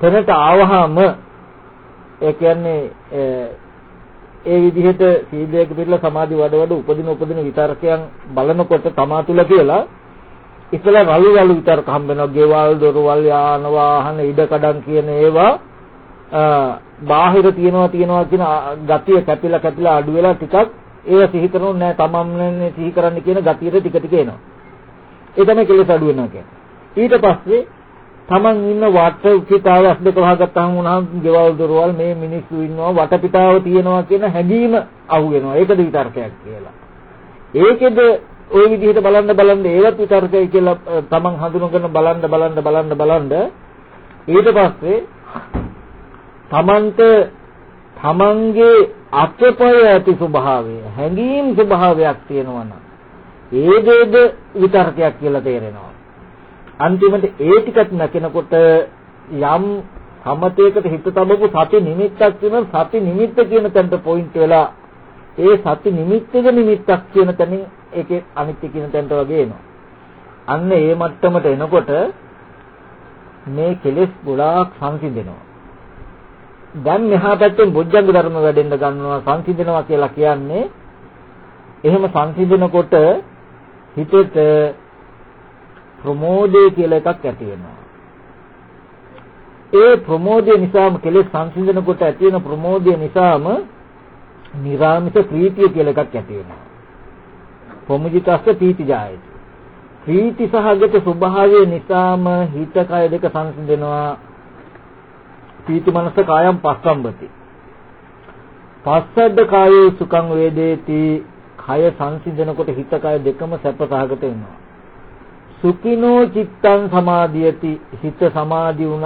තැනට ආවහම ඒ කියන්නේ ඒ විදිහට සීලයක පිළිලා සමාධි වඩ වඩ උපදින උපදින විතරකයන් බලනකොට තමා තුල කියලා ඉතලා රළු රළු විතරක හම්බ වෙනවා. ගෙවල් දොරවල් යාන වාහන ඉඩ කඩම් කියන ඒවා බාහිර තියනවා තියනවා කියන ගතිය කැපිලා කැපිලා අඩු වෙලා ටිකක් ඒවා සිහි කරනොත් නෑ. තමන්නේ සිහි කරන්න කියන ගතියට ටික ටික එනවා. ඒ තමයි කෙලෙස් අඩු වෙනවා කියන්නේ. ඊට පස්සේ Taman ඉන්න වටපිටාව අස් දෙක වහගත්තාම උනහම ගෙවල් දොරවල් මේ මිනිස්සු ඉන්නවා වටපිටාව තියෙනවා කියන හැඟීම අහු වෙනවා. ඒකද විතර්කයක් කියලා. ඒකෙද ওই විදිහට බලන්න බලන්න ඒවත් විතර්කයි කියලා තමන් හඳුනගෙන බලන්න බලන්න බලන්න බලන්න ඊට පස්සේ තමන්ට තමන්ගේ අත්පය ඇති ස්වභාවය හැඟීම් ස්වභාවයක් තියෙනවා නම් ඒ දෙද විතර්කයක් කියලා තේරෙනවා අන්තිමට ඒ ටිකත් නැකෙනකොට යම් සමතේකට හිත තබපු සති නිමිත්තක් වෙන සති නිමිත්ත කියන තැනට පොයින්ට් වෙලා ඒ සති නිමිත්තක නිමිත්තක් කියන තැනින් ඒකේ අනිත්‍ය කියන තැනට වගේ එනවා. අන්න ඒ මට්ටමට එනකොට මේ කෙලෙස් ගොඩාක් සංසිඳෙනවා. දැන් මෙහා පැත්තෙන් බොජ්ජංග ධර්ම වැඩෙන්න ගන්නවා සංසිඳෙනවා කියලා කියන්නේ එහෙම සංසිඳනකොට හිතේට ප්‍රමෝදය කියලා එකක් ඇති වෙනවා. ඒ ප්‍රමෝදය නිසාම කෙලෙස් සංසිඳනකොට ඇති වෙන ප්‍රමෝදය නිසාම නිරාමිත ප්‍රීතිය කියලා එකක් ඇති වෙනවා. ප්‍රමුජිතස්ස පීති ජායති. ප්‍රීති සහගත ස්වභාවය නිසාම හිත කය දෙක සංසිඳෙනවා. පීති මනස කායම් පස්සම්බති. පස්සද්ද කායේ සුඛං වේදේති. කය සංසිඳනකොට හිත කය දෙකම සැප සහගත වෙනවා. සුඛිනෝ චිත්තං සමාධියති. හිත සමාධි වුණ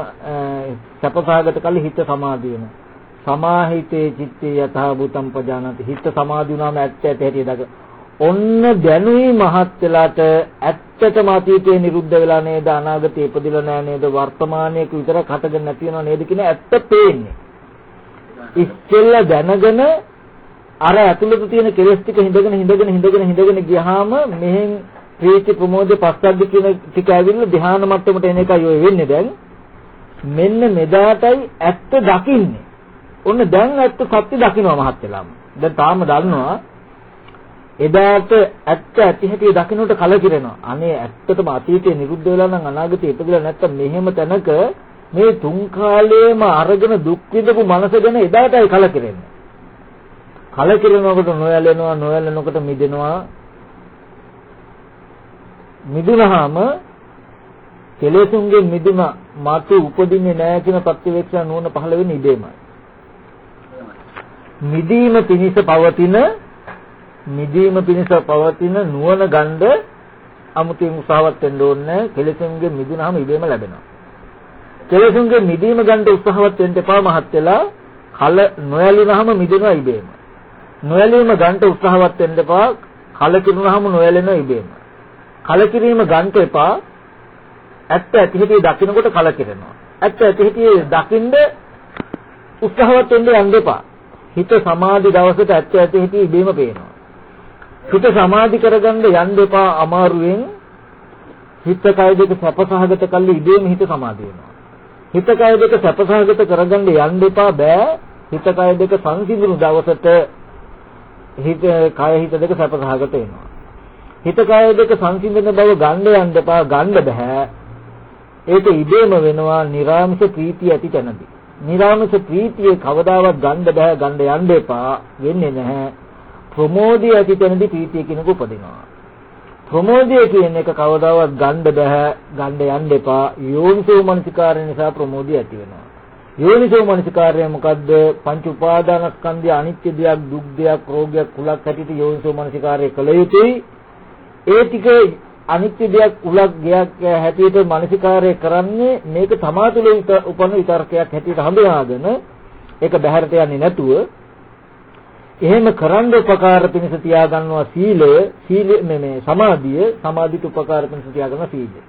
සැපසහගත කල්ලි හිත සමාධි වෙනවා. සමාහිතේ චිත්තේ යථා භූතම් පජානති. හිත සමාධි වුණාම ඇත්ත ඇති හැටි දක. ඔන්න දැනුයි මහත් වෙලාට ඇත්තටම අතීතේ නිරුද්ධ වෙලා නේද අනාගතේ ඉපදිලා නෑ නේද වර්තමානයේක විතරක් හටගෙන නැති වෙනව නේද කියන ඇත්ත පේන්නේ. ඉස්සෙල්ලා දැනගෙන අර ඇතුළත තියෙන කෙලස් ටික හිඳගෙන හිඳගෙන හිඳගෙන හිඳගෙන ගියාම මෙහෙන් ප්‍රීති ප්‍රමෝද පස්සද්ධ කියන ටික ඇවිල්ලා ධ්‍යාන මට්ටමට එන එකයි ඔය වෙන්නේ. දැන් මෙන්න මෙදාටයි ඇත්ත දකින්නේ. ඔන්න දැන් ඇත්ත සත්‍ය දකින්නවා මහත් වෙලාම දැන් තාම දන්නවා එදාට ඇත්ත ඇති හැටි දකින්නට කලකිරෙනවා. අනේ ඇත්තටම අතීතේ නිරුද්ධ වෙලා නම් අනාගතේ ඉපදෙලා නැත්තම් මෙහෙම තැනක මේ තුන් කාලේම අරගෙන දුක් විඳපු මනස ගැන එදාටයි කලකිරෙන්නේ. කලකිරෙනකොට නොයැලෙනවා නොයැලෙනකොට මිදෙනවා. මිදුනහම කෙලෙසුන්ගෙන් මිදුන මතු උපදින්නේ නැහැ කියන ප්‍රතිවේක්ෂා නුවණ පහළ වෙන්නේ ඉබේමයි. මිදීම පිණිස පවතින මිදීම පිණිස පවතින නුවණ ගන්න අමුතුවෙන් උත්සාහවත් වෙන්න ඕනේ කෙලෙසුන්ගෙන් මිදුනහම ඉබේම ලැබෙනවා. කෙලෙසුන්ගෙන් මිදීම ගන්න උත්සාහවත් වෙන්න එපා මහත් වෙලා කල නොයලුනහම මිදෙනවා ඉබේම. නොයලීම ගන්න උත්සාහවත් වෙන්න එපා කලකිරුනහම නොයලෙනවා ඉබේම. කලකිරීම ගන්න එපා. ඇත්ත ඇති හැටි දකිනකොට කලකිරෙනවා. ඇත්ත ඇති හැටි දකින්ද උත්සාහවත් වෙන්න යන්න එපා. හිත සමාධි දවසට ඇත්ත ඇති හැටි ඉබේම පේනවා. හිත සමාධි කරගන්න යන්න එපා අමාරුවෙන් හිත කය දෙක සැපසහගත කල්ලි ඉබේම හිත සමාධි වෙනවා. හිත කය දෙක සැපසහගත කරගන්න යන්න එපා බෑ. හිත කය දෙක සංසිඳුණු දවසට හිත කය හිත දෙක සැපසහගත වෙනවා. හිත කය දෙක සංසිඳන බව ගන්න යන්න එපා ගන්න බෑ. ඒක ඉබේම වෙනවා නිරාමිෂ ප්‍රීතිය ඇති තැනදී. නිරාමිෂ ප්‍රීතිය කවදාවත් ගන්න බෑ ගන්න යන්න එපා වෙන්නේ නැහැ. ප්‍රමෝදය ඇති තැනදී ප්‍රීතිය කියනක උපදිනවා. ප්‍රමෝදය කියන එක කවදාවත් ගන්න බෑ ගන්න යන්න එපා. යෝනිසෝ මනසිකාරය නිසා ප්‍රමෝදය ඇති වෙනවා. යෝනිසෝ මනසිකාරය මොකද්ද? පංච උපාදානස්කන්ධය අනිත්‍ය දෙයක්, දුක් දෙයක්, රෝගයක්, කුලක් හැටියට යෝනිසෝ මනසිකාරය කළ යුතුයි. ඒ ටික අනිත්‍ය දෙයක් උලක් ගයක් හැටියට මානසිකාරය කරන්නේ මේක තමා තුළ උපන්න විතර්කයක් හැටියට හඳුනාගෙන ඒක බහැරට යන්නේ නැතුව එහෙම කරන්න උපකාර පිණිස තියාගන්නවා සීලය සීල මේ සමාධිය සමාධිට උපකාර පිණිස තියාගන්නවා සීලය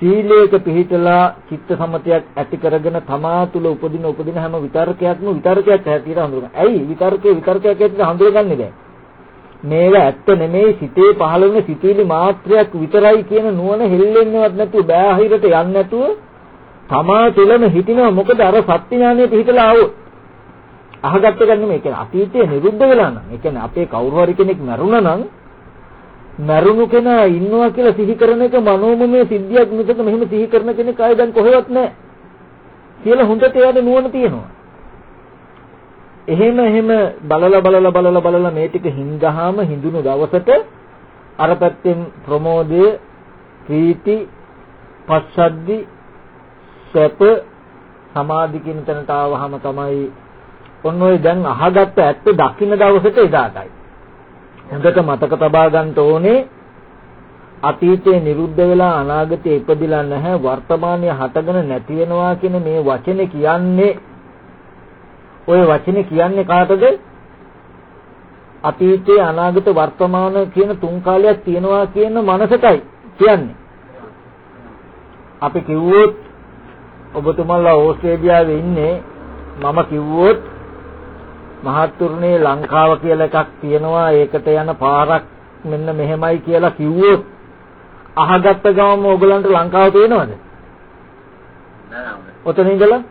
සීලයක පිහිටලා චිත්ත සමතයක් ඇති කරගෙන තමා තුළ උපදින උපදින හැම විතර්කයක්ම විතර්කයක් හැටියට හඳුනගන්න. ඇයි විතර්කේ විතර්කයක් හැටියට හඳුනගන්නේ දැන්? මේවා ඇත්ත නෙමෙයි සිතේ පහළ වෙන සිතුවිලි මාත්‍රයක් විතරයි කියන නුවණ හෙල්ලෙන්නවත් නැතුව බෑහිරට යන්නේ නැතුව තමා තුළම හිටිනවා. මොකද අර සත්‍ය ඥානය පිහිටලා ආවොත්. අහගත්ත ගන්න මේ කියන්නේ අතීතයේ නිරුද්ධ වෙලා නම් ඒ කියන්නේ අපේ කවුරු හරි කෙනෙක් මරුණා නම් මරුණු කෙනා ඉන්නවා කියලා සිහි කරන එක මනෝමය සිද්ධියක් මිසක මෙහෙම සිහි කරන කෙනෙක් ආයෙ දැන් කොහෙවත් නැහැ කියලා හොඳට එයාට නුවණ තියෙනවා. එහෙම එහෙම බලලා බලලා බලලා බලලා මේ ටික හින්ගාම හිඳුණු දවසට අර පැත්තෙන් ප්‍රමෝදය ප්‍රීති පස්සද්දි සැප සමාධි කියන තැනට ආවහම තමයි ඔන්න ඔය දැන් අහගත්ත ඇත්ත දකින්න දවසට එදාටයි. හොඳට මතක තබා ගන්න ඕනේ අතීතේ නිරුද්ධ වෙලා අනාගතේ ඉපදිලා නැහැ වර්තමානයේ හටගෙන නැති වෙනවා කියන මේ වචනේ කියන්නේ ওই වචනේ කියන්නේ කාටද අතීතේ අනාගත වර්තමාන කියන තුන් කාලයක් තියෙනවා කියන මනසටයි කියන්නේ අපි කිව්වොත් ඔබතුමන්ලා ඕස්ට්‍රේලියාවේ ඉන්නේ මම කිව්වොත් මහත්තුරුනේ ලංකාව කියලා එකක් තියෙනවා ඒකට යන පාරක් මෙන්න මෙහෙමයි කියලා කිව්වොත් අහගත්ත ගමම ඕගලන්ට ලංකාව පේනවද? නෑ නෑ. ඔතන ඉඳලා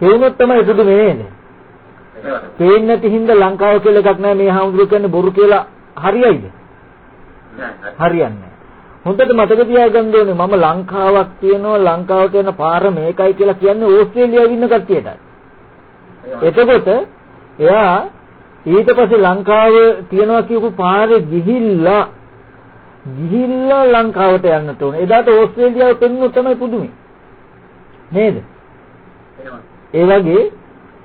පේනොත් තමයි පුදුමේ නේද? පේන්නේ නැති හින්දා ලංකාව කියලා එකක් නෑ මේ හාමුදුරුවෝ කියන්නේ බොරු කියලා හරියයිද? නෑ. හරියන්නේ හොඳට මතක තියාගන්න ඕනේ මම ලංකාවක් තියෙනවා ලංකාව කියන පාර මේකයි කියලා කියන්නේ ඕස්ට්‍රේලියාවේ ඉන්න කට්ටියටයි. එතකොට එයා ඊට පස්සේ ලංකාව තියනවා කියපු පාරේ ගිහිල්ලා ගිහිල්ලා ලංකාවට යන්නට ඕනේ. එදාට ඕස්ට්‍රේලියාව පෙන්නුව තමයි පුදුමේ. නේද? ඒ වගේ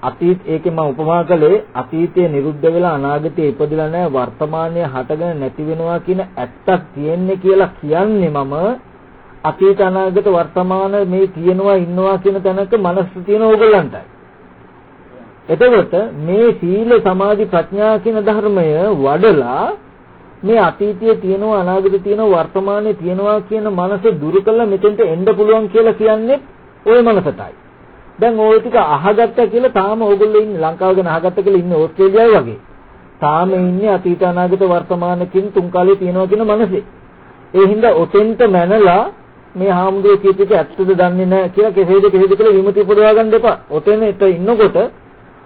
අතීත ඒකේ මම උපමා කළේ අතීතයේ නිරුද්ධ වෙලා අනාගතයේ ඉපදිලා නැහැ වර්තමානයේ හටගෙන නැති වෙනවා කියන ඇත්තක් තියෙන්නේ කියලා කියන්නේ මම අතීත අනාගත වර්තමාන මේ තියෙනවා ඉන්නවා කියන තැනක මනස තියෙන ඕගොල්ලන්ටයි. එතකොට මේ සීල සමාධි ප්‍රඥා කියන ධර්මය වඩලා මේ අතීතයේ තියෙනවා අනාගතයේ තියෙනවා වර්තමානයේ තියෙනවා කියන මනස දුරු කළා මෙතෙන්ට එන්න පුළුවන් කියලා කියන්නේ ওই මනසටයි. දැන් ওই ටික අහගත්තා කියලා තාම ඕගොල්ලෝ ඉන්නේ ලංකාව ගැන අහගත්තා කියලා ඉන්නේ ඕස්ට්‍රේලියාවේ වගේ. තාම ඉන්නේ අතීත අනාගත වර්තමාන කියන තුන් කාලේ තියෙනවා කියන මනසේ. ඒ හින්දා ඔතෙන්ට මැනලා මේ හාමුදුරුවෝ කියපු එක ඇත්තද දන්නේ නැහැ කියලා කෙසේද කෙසේද කියලා විමති පුරවා ගන්න එපා. ඔතෙන්ට ඉන්නකොට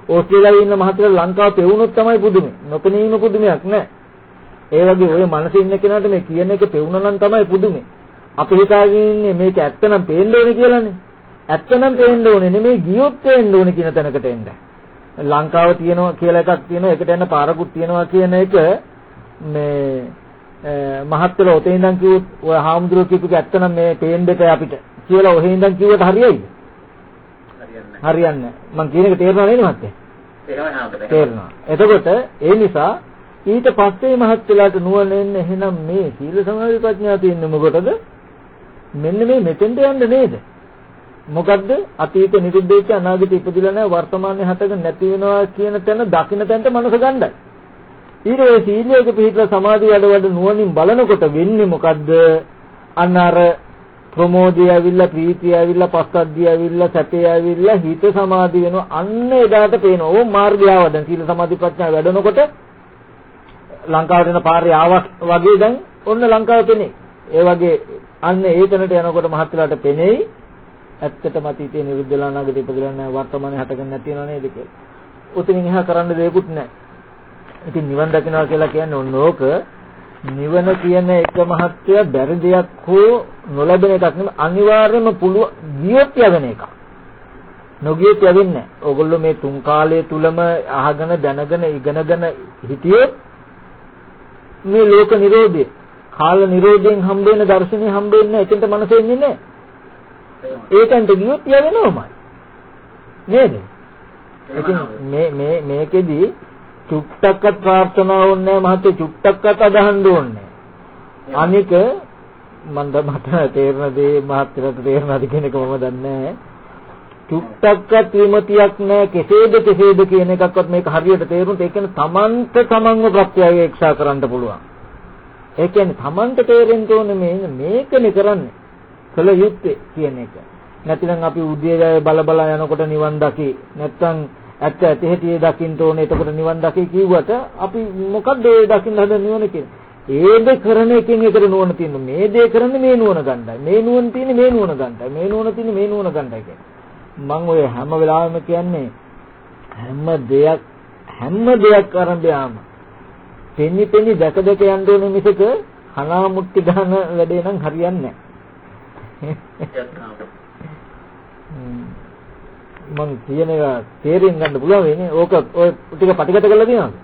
ඕස්ට්‍රේලියාවේ ඉන්න මහත්තයලා ලංකාව පෙවුනොත් තමයි පුදුමේ. නොපෙනී ඉන්න පුදුමයක් නැහැ. ඒ වගේ ඔය මනසේ ඉන්න කෙනාට මේ කියන එක පෙවුනා නම් තමයි පුදුමේ. අපි හිතාගෙන ඉන්නේ මේක ඇත්තනම් පේන්න ඕනේ කියලානේ. ඇත්තනම් පේන්න ඕනේ නෙමෙයි ගියොත් පේන්න ඕනේ කියන තැනකට එන්න. ලංකාව තියෙනවා කියලා එකක් තියෙනවා ඒකට යන පාරකුත් තියෙනවා කියන එක මේ මහත්තයල ඔතේ ඉඳන් කිව්වොත් ඔය හාමුදුරුවෝ කියපු එක ඇත්තනම් මේ පේන්න දෙපෑ අපිට කියලා ඔහේ ඉඳන් කිව්වට හරියයිද? හරියන්නේ හරියන්නේ නැහැ. මං කියන එක තේරෙනව නේද මහත්තයා? හාමුදුරනේ. තේරෙනවා. එතකොට ඒ නිසා ඊට පස්සේ මහත්ලාට නුවණ එන්න එහෙනම් මේ සීල සමාධි ප්‍රඥා තියෙන්නේ මොකටද? මෙන්න මේ මෙතෙන්ට යන්න නේද? මොකද්ද? අතීත නිරුද්ධ වෙච්ච අනාගත ඉපදිලා නැහැ වර්තමානයේ හටගෙන නැති වෙනවා කියන තැන දකින්න තැනට මනස ගන්නයි. ඊට ඒ සීලයක පිළිපදලා සමාධිය වැඩ වැඩ නුවණින් බලනකොට වෙන්නේ මොකද්ද? අන්න අර ප්‍රමෝදය ඇවිල්ලා ප්‍රීතිය ඇවිල්ලා පස්සද්ධිය ඇවිල්ලා සැපය ඇවිල්ලා හිත සමාධි වෙනවා අන්න එදාට පේනවා ඕ මාර්ගය ආවා දැන් සීල සමාධි ප්‍රඥා වැඩනකොට ලංකාවට එන පාරේ ආවක් වගේ දැන් ඔන්න ලංකාව පෙනේ ඒ වගේ අන්න ඒ තැනට යනකොට මහත්ලාට පෙනෙයි ඇත්තටම අතීතයේ නිරුද්ධලා අනාගතේ ඉපදලා නැහැ වර්තමානයේ හටගෙන නැති වෙනව නේද කියලා. උතනින් එහා කරන්න දෙයක්වත් නැහැ. ඉතින් නිවන් දකින්නවා කියලා කියන්නේ ඔන්න ඕක නිවන කියන එක මහත්ය බැරි දෙයක් හෝ නොලැබෙන එකක් නෙමෙයි අනිවාර්යයෙන්ම පුළුවන් ගියොත් යවෙන එකක්. නොගියොත් යවෙන්නේ නැහැ. ඕගොල්ලෝ මේ තුන් කාලය තුලම අහගෙන දැනගෙන ඉගෙනගෙන හිටියොත් මේ ලෝක නිරෝධය කාල නිරෝධයෙන් හම්බෙන දර්ශනේ හම්බෙන්නේ එතෙන්ට මනස එන්නේ නැහැ. ඒකන්ට ගියොත් යවෙනවමයි. නේද? ඉතින් මේ මේ මේකෙදි චුට්ටක්වත් ප්‍රාර්ථනා ඕනේ නැහැ මහත්තයා. චුට්ටක්වත් අදහන්න ඕනේ අනික මම මට තේරෙන දේ මහත්තයාට තේරෙනවද කියන එක මම දන්නේ නැහැ. චුට්ටක්වත් විමතියක් නැහැ. කෙසේද කෙසේද කියන එකක්වත් මේක හරියට තේරුනොත් ඒ කියන්නේ තමන්ට තමන්ව ප්‍රත්‍යක්ෂා කරන්න පුළුවන්. ඒ කියන්නේ තමන්ට තේරෙන්න ඕනේ මේ මේකනේ කරන්නේ. කළ යුත්තේ කියන එක. නැතිනම් අපි උදේ බල බල යනකොට නිවන් දකි. නැත්තම් ඇත්ත ඇති හැටි දකින්න ඕනේ එතකොට නිවන් දකි කිව්වට අපි මොකද්ද ඒ දකින්න හදන නිවන කියන්නේ ඒ දේ කරන එකෙන් එකට නුවණ තියෙනවා. මේ දේ කරන්නේ මේ නුවණ ගන්නයි මේ නුවණ තියෙන්නේ මේ නුවණ ගන්නයි මේ නුවණ තියෙන්නේ මේ නුවණ ගන්නයි කියන්නේ මම ඔය හැම වෙලාවෙම කියන්නේ හැම දෙයක් හැම දෙයක් අරන් යාම පෙනි පෙනි දැක දැක යන්න ඕනේ මිසක හනා මුට්ටි ගන්න වැඩේ නම් හරියන්නේ නැහැ. මං කියන එක තේරුම් ගන්න පුළුවන් වෙන්නේ ඕක ඔය ටික පටිගත කරලා තියෙනවද?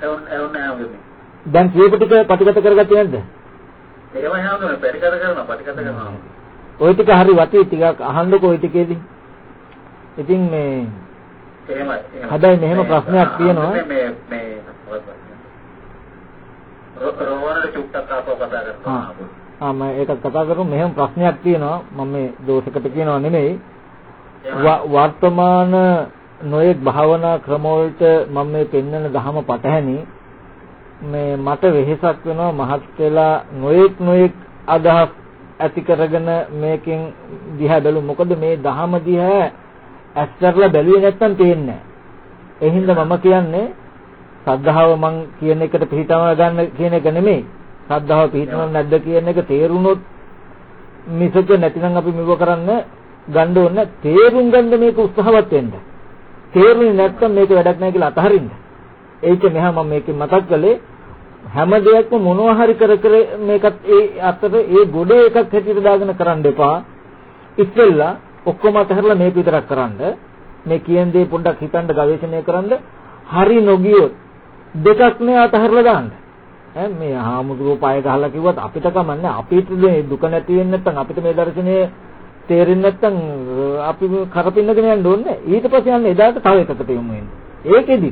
එවුන් එවුන් නෑ දැන් කියපු ටික පටිගත කරගත්තේ නැද්ද? එහෙමයි හාමුදුරනේ පරිකත කරනවා පරිකත කරනවා. ওই ටික හරි වටේ ටිකක් අහන්නකෝ ওই ටිකේදී. ඉතින් මේ එහෙමයි. හැබැයි මෙහෙම ප්‍රශ්නයක් තියෙනවා. මේ මේ රෝවනට චුට්ටක් ආපහු කතා කරනවා. මම ඒකත් කතා කරමු මෙහෙම ප්‍රශ්නයක් තියෙනවා. මම මේ දෝෂකට කියනවා නෙමෙයි. වර්තමාන නොයෙක් භාවනා ක්‍රම වලට මම මේ පෙන්වන දහම පටහැනි. මේ මට වෙහෙසක් වෙනවා මහත් වෙලා නොයෙක් නොයෙක් අදහස් ඇති කරගෙන මේකෙන් දිහා බැලු මොකද මේ දහම දිහා ඇස්තරලා බැලුවේ නැත්තම් තේන්නේ නැහැ. ඒ හින්දා මම කියන්නේ සද්ධාව මං කියන එකට පිළිටව ගන්න කියන එක නෙමෙයි. සද්ධාව පිළිටවන්නේ නැද්ද කියන එක තේරුනොත් මිසක නැතිනම් අපි මෙව කරන්න ගන්න ඕනේ තේරුම් ගන්න මේක උත්සාහවත් වෙන්න. තේරුනේ නැත්තම් මේක වැඩක් නැහැ කියලා අතහරින්න. ඒක මෙහා මම මේකෙන් මතක් කළේ හැම දෙයක්ම මොනවා හරි කර කර මේකත් ඒ අතට ඒ ගොඩේ එකක් හැටියට දාගෙන කරන්න එපා. ඉස්සෙල්ලා ඔක්කොම අතහැරලා මේක විතරක් කරන්න. මේ කියන දේ පොඩ්ඩක් හිතන්න ගවේෂණය කරන්න. හරි නොගියොත් දෙකක් නේ අතහැරලා දාන්න. ඈ මේ හාමුදුරුවෝ පාය ගහලා කිව්වත් අපිට කමන්නේ අපිට මේ දුක නැති වෙන්නේ නැත්නම් අපිට මේ දර්ශනය තේරෙන්නේ නැත්නම් අපි කරපින්නගෙන යන්න ඕනේ. ඊට පස්සේ යන්නේ එදාට තව එකකට යමු වෙන්නේ. ඒකෙදි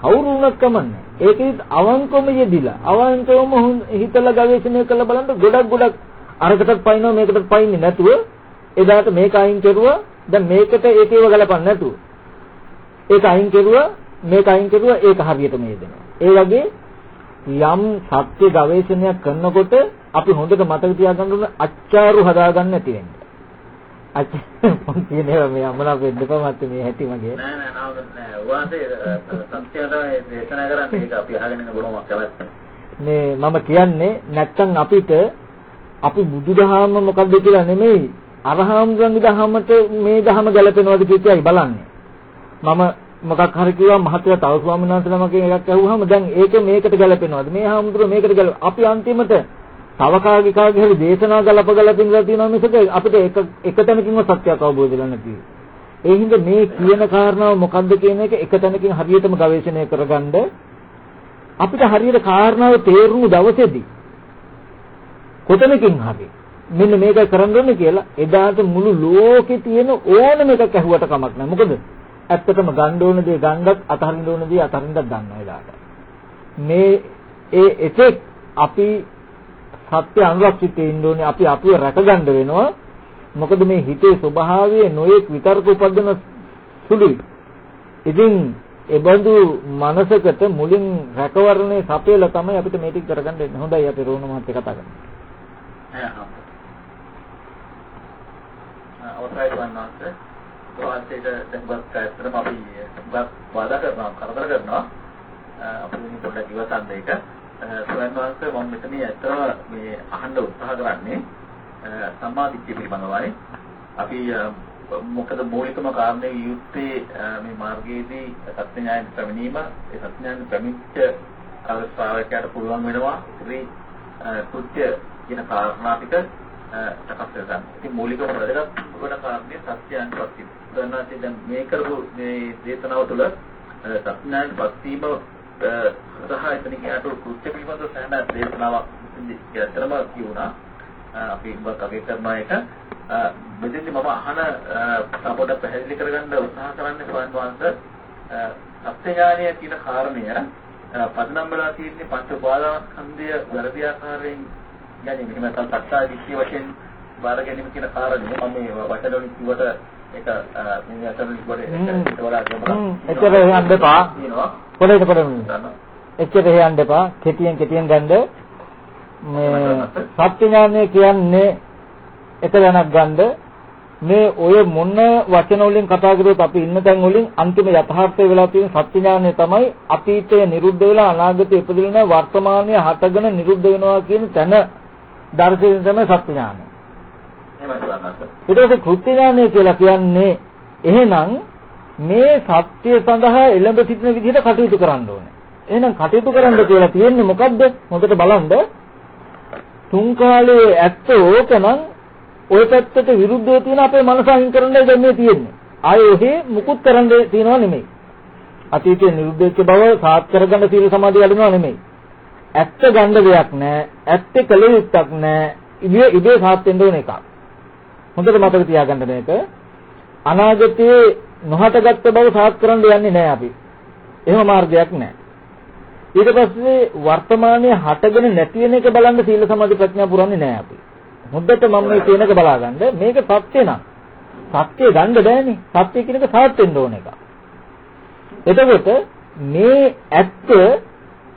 කවුරු වුණත් කමන්නේ. ඒකෙදි අවංකවම යෙදිලා අවංකවම හිතලා ගවේෂණය කරලා බලන්න ගොඩක් ගොඩක් අරකටත් පයින්නවා මේකටත් පයින්නේ නැතුව එදාට මේක අයින් කරුවා දැන් මේකට ඒකේව ගලපන්න නැතුව ඒක අයින් කරුවා මේක අයින් කරුවා ඒක හරියටම යෙදෙනවා. ඒ වගේ යම් සත්‍ය ගවේෂණයක් කරනකොට අපි හොඳට මතක තියාගන්න ඕන අච්චාරු හදාගන්න නැති වෙන්න. අච්චාරු කියනවා මේ අමලා වෙන්න කොහොමද මේ හැටි මගේ. නෑ නෑ නෑ වාසේ සත්‍යයට දේශනා කරන්නේ ඒක අපි අහගෙන ඉන්න බොහොම කැමැත්ත. මේ මම කියන්නේ නැත්තම් අපිට අපි බුදුදහම මොකද්ද කියලා නෙමෙයි අරහම්ගංගේ දහමට මේ දහම ගැලපෙනවද කියලායි බලන්නේ. මම මොකක් හරි කිව්වා මහත්තයා තව ස්වාමීන් වහන්සේ නමකින් එකක් ඇහුවාම දැන් ඒක මේකට ගැලපෙනවද මේ හාමුදුරුවෝ මේකට ගැලප අපි අන්තිමට තව කාගේ කාගේ හරි දේශනා ගලප ගලපින්ලා තියෙනවා මිසක අපිට එක එක තැනකින්ම සත්‍යයක් අවබෝධ කරගන්න නැති. ඒ හින්දා මේ කියන කාරණාව මොකද්ද කියන එක එක තැනකින් හරියටම ගවේෂණය කරගන්න අපිට හරියට කාරණාව තේරුණු දවසේදී කොතනකින් හරි මෙන්න මේක කරන්න ඕනේ කියලා එදාට මුළු ලෝකේ තියෙන ඕනම එකක් ඇහුවට කමක් නැහැ. මොකද ඇත්තටම ගන්න ඕන දේ ගන්නත් අතහරින්න ඕන දේ අතහරින්නත් දන්නවා එදාට. මේ ඒ එතෙක් අපි සත්‍ය අනුරක්ෂිතේ ඉන්න ඕනේ අපි අපිව රැකගන්න වෙනවා. මොකද මේ හිතේ ස්වභාවය නොයෙක් විතර්ක උපදින සුළුයි. ඉතින් එබඳු මනසකට මුලින් රැකවරණේ සපයලා තමයි අපිට මේ ටික කරගන්න වෙන්නේ. හොඳයි අපි රෝණ මහත්තයා කතා කරමු. අවසරයි වන්නාන්සේ වාසයට දැන්වත් ඇත්තටම අපි බාධා කරනවා කරදර කරනවා. අපි මේ පොඩ්ඩක් ඉවසන්න ඒක ස්වයං වාසය මම මෙතන ඇත්තටම මේ අහන්න උත්සාහ කරන්නේ සම්මාදිට්ඨිය පිළිබඳවයි. අපි මොකද මූලිකම කාරණේ යුත්තේ මේ මාර්ගයේදී සත්‍ය ඥාන ප්‍රමිනීම ඒ සත්‍ය ඥාන ප්‍රමිච්ච අවස්ථාවකට පුළුවන් වෙනවා. ඉතින් කෘත්‍ය කියන කාරණා ටික සකස් කරගන්න. ඉතින් මූලිකම වැදගත් වන කාරණේ සත්‍යයන් ප්‍රතිපද. ගන්නාසේ දැන් මේ කරපු මේ දේශනාව තුළ සත්‍යයන් ප්‍රතිපීම සහ එතන කියනට කෘත්‍ය පිළිබඳ සෑම දේශනාවක් ඇත්තටම කියුණා. අපි ඉවත් අගය කරන එක මෙතෙන්දි මම අහන පොඩ පැහැදිලි කරගන්න උත්සාහ කරන්නේ ස්වාමීන් වහන්සේ සත්‍ය ඥානය කියන කාරණය පදනම් වෙලා තියෙන්නේ පංච උපාදානස්කන්ධය වැරදි ආකාරයෙන් ගැනීම. නැත්නම් සත්‍ය දිට්ඨිය වශයෙන් බාර ගැනීම කියන කාරණය මම මේ වචනවලින් කිව්වට ඒක මේ අතරින් කිව්වට ඒක වඩා ගැඹුරක් එච්චර හේයන් දෙපා පොළේට පොළොන් එච්චර හේයන් දෙපා කෙටියෙන් කෙටියෙන් ගන්න මේ සත්‍ය ඥානය කියන්නේ එක දැනක් ගන්න. මේ ඔය මොන වචන වලින් කතා කරේත් අපි ඉන්න තැන් වලින් අන්තිම යථාර්ථය වෙලා තියෙන සත්‍ය ඥානය තමයි අතීතය නිරුද්ධ වෙලා අනාගතය ඉපදෙලා වර්තමානය හටගෙන නිරුද්ධ වෙනවා කියන තැන. දර්ශනය තමයි සත්‍ය ඥානය. ඊට පස්සේ කෘත්‍ය ඥානය කියලා කියන්නේ එහෙනම් මේ සත්‍ය සඳහා එළඹ සිටින විදිහට කටයුතු කරන්න ඕනේ. එහෙනම් කටයුතු කරන්න කියලා තියෙන්නේ මොකද්ද? හොඳට බලන්න. තුන් කාලේ ඇත්ත ඕකනම් ওই පැත්තට විරුද්ධව තියෙන අපේ මනස අයින් කරන්නයි දැන් මේ තියෙන්නේ. ආයේ ඔහේ මුකුත් කරන්න තියනව නෙමෙයි. අතීතයේ නිරුද්ධ වෙච්ච බව සාත් කරගන්න සීල සමාධිය අඩනවා නෙමෙයි. ඇත්ත ගන්න දෙයක් නැහැ. ඇත්ත කළ යුත්තක් නැහැ. ඉබේ ඉබේ සාත් වෙන්න ඕන එකක්. හොඳට මතක තියාගන්න මේක. අනාගතයේ නොහටගත් බව සාත් කරන්න යන්නේ නැහැ අපි. එහෙම මාර්ගයක් නැහැ. ඊට පස්සේ වර්තමානයේ හටගෙන නැති වෙන එක බලන්න සීල සමාධි ප්‍රඥා පුරන්නේ නැහැ අපි. මුද්දට මම මේ කියන එක බලාගන්න මේක සත්‍ය නම් සත්‍ය ගන්න බෑනේ. සත්‍ය කියන එක සාත් වෙන්න ඕන එක. එතකොට මේ ඇත්ත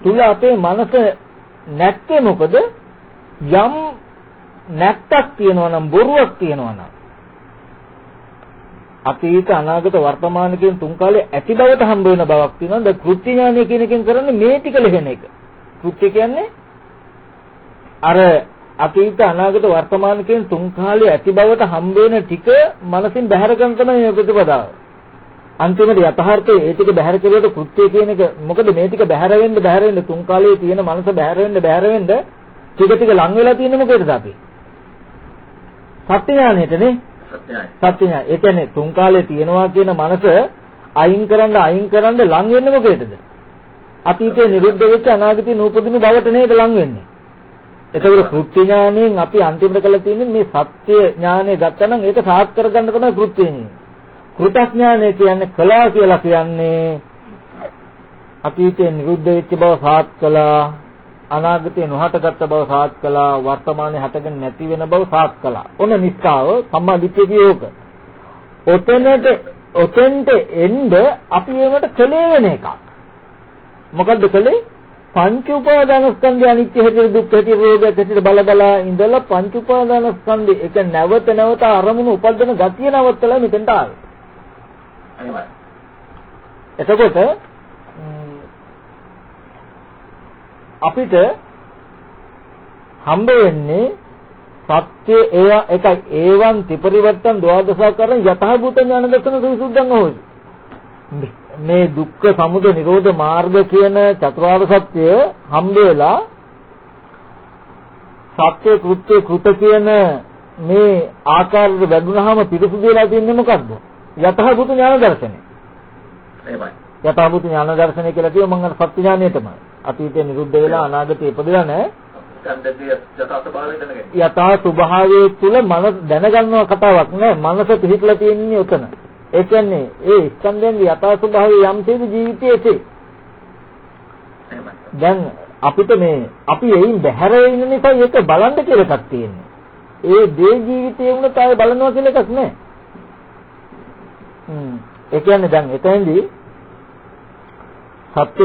තුල අපේ මනස නැත්තේ මොකද? යම් නැත්තක් තියෙනවා නම් බොරුවක් තියෙනවා නම් අතීත අනාගත වර්තමාන කියන තුන් කාලේ ඇති බවට හම්බ වෙන බවක් තියෙනවා. ද කෘත්‍ය ඥානය කියන එකෙන් කරන්නේ මේ ටික ලෙහෙන එක. කෘත්‍ය කියන්නේ අර අතීත අනාගත වර්තමාන කියන තුන් කාලේ ඇති බවට හම්බ වෙන ටික මනසින් බැහැර කරන තමයි මේ ප්‍රතිපදාව. අන්තිමට යථාර්ථයේ ඒ ටික බැහැර කෙරුවට කෘත්‍ය කියන එක මොකද මේ ටික බැහැර වෙන්න බැහැර වෙන්න තුන් කාලේ තියෙන මනස බැහැර වෙන්න බැහැර වෙන්න ටික ටික ලං වෙලා තියෙන්නේ මොකේද අපි? සත්‍ය ඥානෙටනේ. සත්‍ය ඥාන. ඒ කියන්නේ තුන් කාලේ තියෙනවා කියන මනස අයින් කරන්න අයින් කරන්න ලං වෙන්නේ මොකේදද? අතීතේ නිරුද්ධ වෙච්ච අනාගතේ නූපදින බවට නේද ලං වෙන්නේ. එතකොට කෘත්‍ය ඥාණයෙන් අපි අන්තිමට කළ තියෙන්නේ මේ සත්‍ය ඥානය ගත්තනම් ඒක සාත් කරගන්න තමයි කෘත්‍ය ඥානය. කෘතඥානය කියන්නේ කළා කියලා කියන්නේ අතීතේ නිරුද්ධ වෙච්ච බව සාත් කළා අනාගතේ නොහටගත් බව සාත් කළා වර්තමානයේ හටගෙන නැති වෙන බව සාත් කළා. ඔන්න නිස්සාව සම්මාදිට්ඨිය කියෝක. ඔතනට ඔතෙන්ට එන්න අපි ඒකට කලේ වෙන එකක්. මොකද්ද කලේ? පංච උපාදානස්කන්ධය අනිත්‍ය හැටියට දුක්ඛ හැටියට රෝග හැටියට බල බලා ඉඳලා පංච උපාදානස්කන්ධය එක නැවත නැවත අරමුණු උපදින ගතිය නවත්තලා මෙතෙන්ට ආවේ. එහෙමයි. එතකොට අපිට හම්බ වෙන්නේ සත්‍ය එය එකයි. ඒවන් ත්‍රිපරිවර්තන ද්වාදසාකරණ යථාභූත ඥාන දර්ශන සවිසුද්ධං හොයි මේ දුක්ඛ සමුදය නිරෝධ මාර්ග කියන චතුරාර්ය සත්‍ය හම්බ වෙලා සත්‍ය කෘත්‍ය කෘත කියන මේ ආකාරයට වැඩුණාම පිරිසුදු වෙලා තියන්නේ මොකද්ද? යථාභූත ඥාන දර්ශනය එහෙමයි. යථාභූත ඥාන දර්ශනය කියලා කියව මම අර සත්‍ය ඥානය තමයි. අතීතේ නිරුද්ධ වෙලා අනාගතේ ඉපදෙලා නැහැ. යථා ස්වභාවය තුල මනස දැනගන්නවා කතාවක් නෑ. මනස පිහිටලා තියෙන්නේ උතන. ඒ කියන්නේ ඒ ස්කන්ධයන්ගේ යථා ස්වභාවය යම්සේද ජීවිතයේසේ. එහෙමයි. දැන් අපිට මේ අපි එයින් බැහැර වෙන නිසා ඒක බලන්න කියලා එකක් තියෙනවා. ඒ දේ ජීවිතේ වුණත් ආයේ බලනවා කියලා එකක් නෑ. හ්ම්. ඒ කියන්නේ දැන් එතෙන්දී සත්‍ය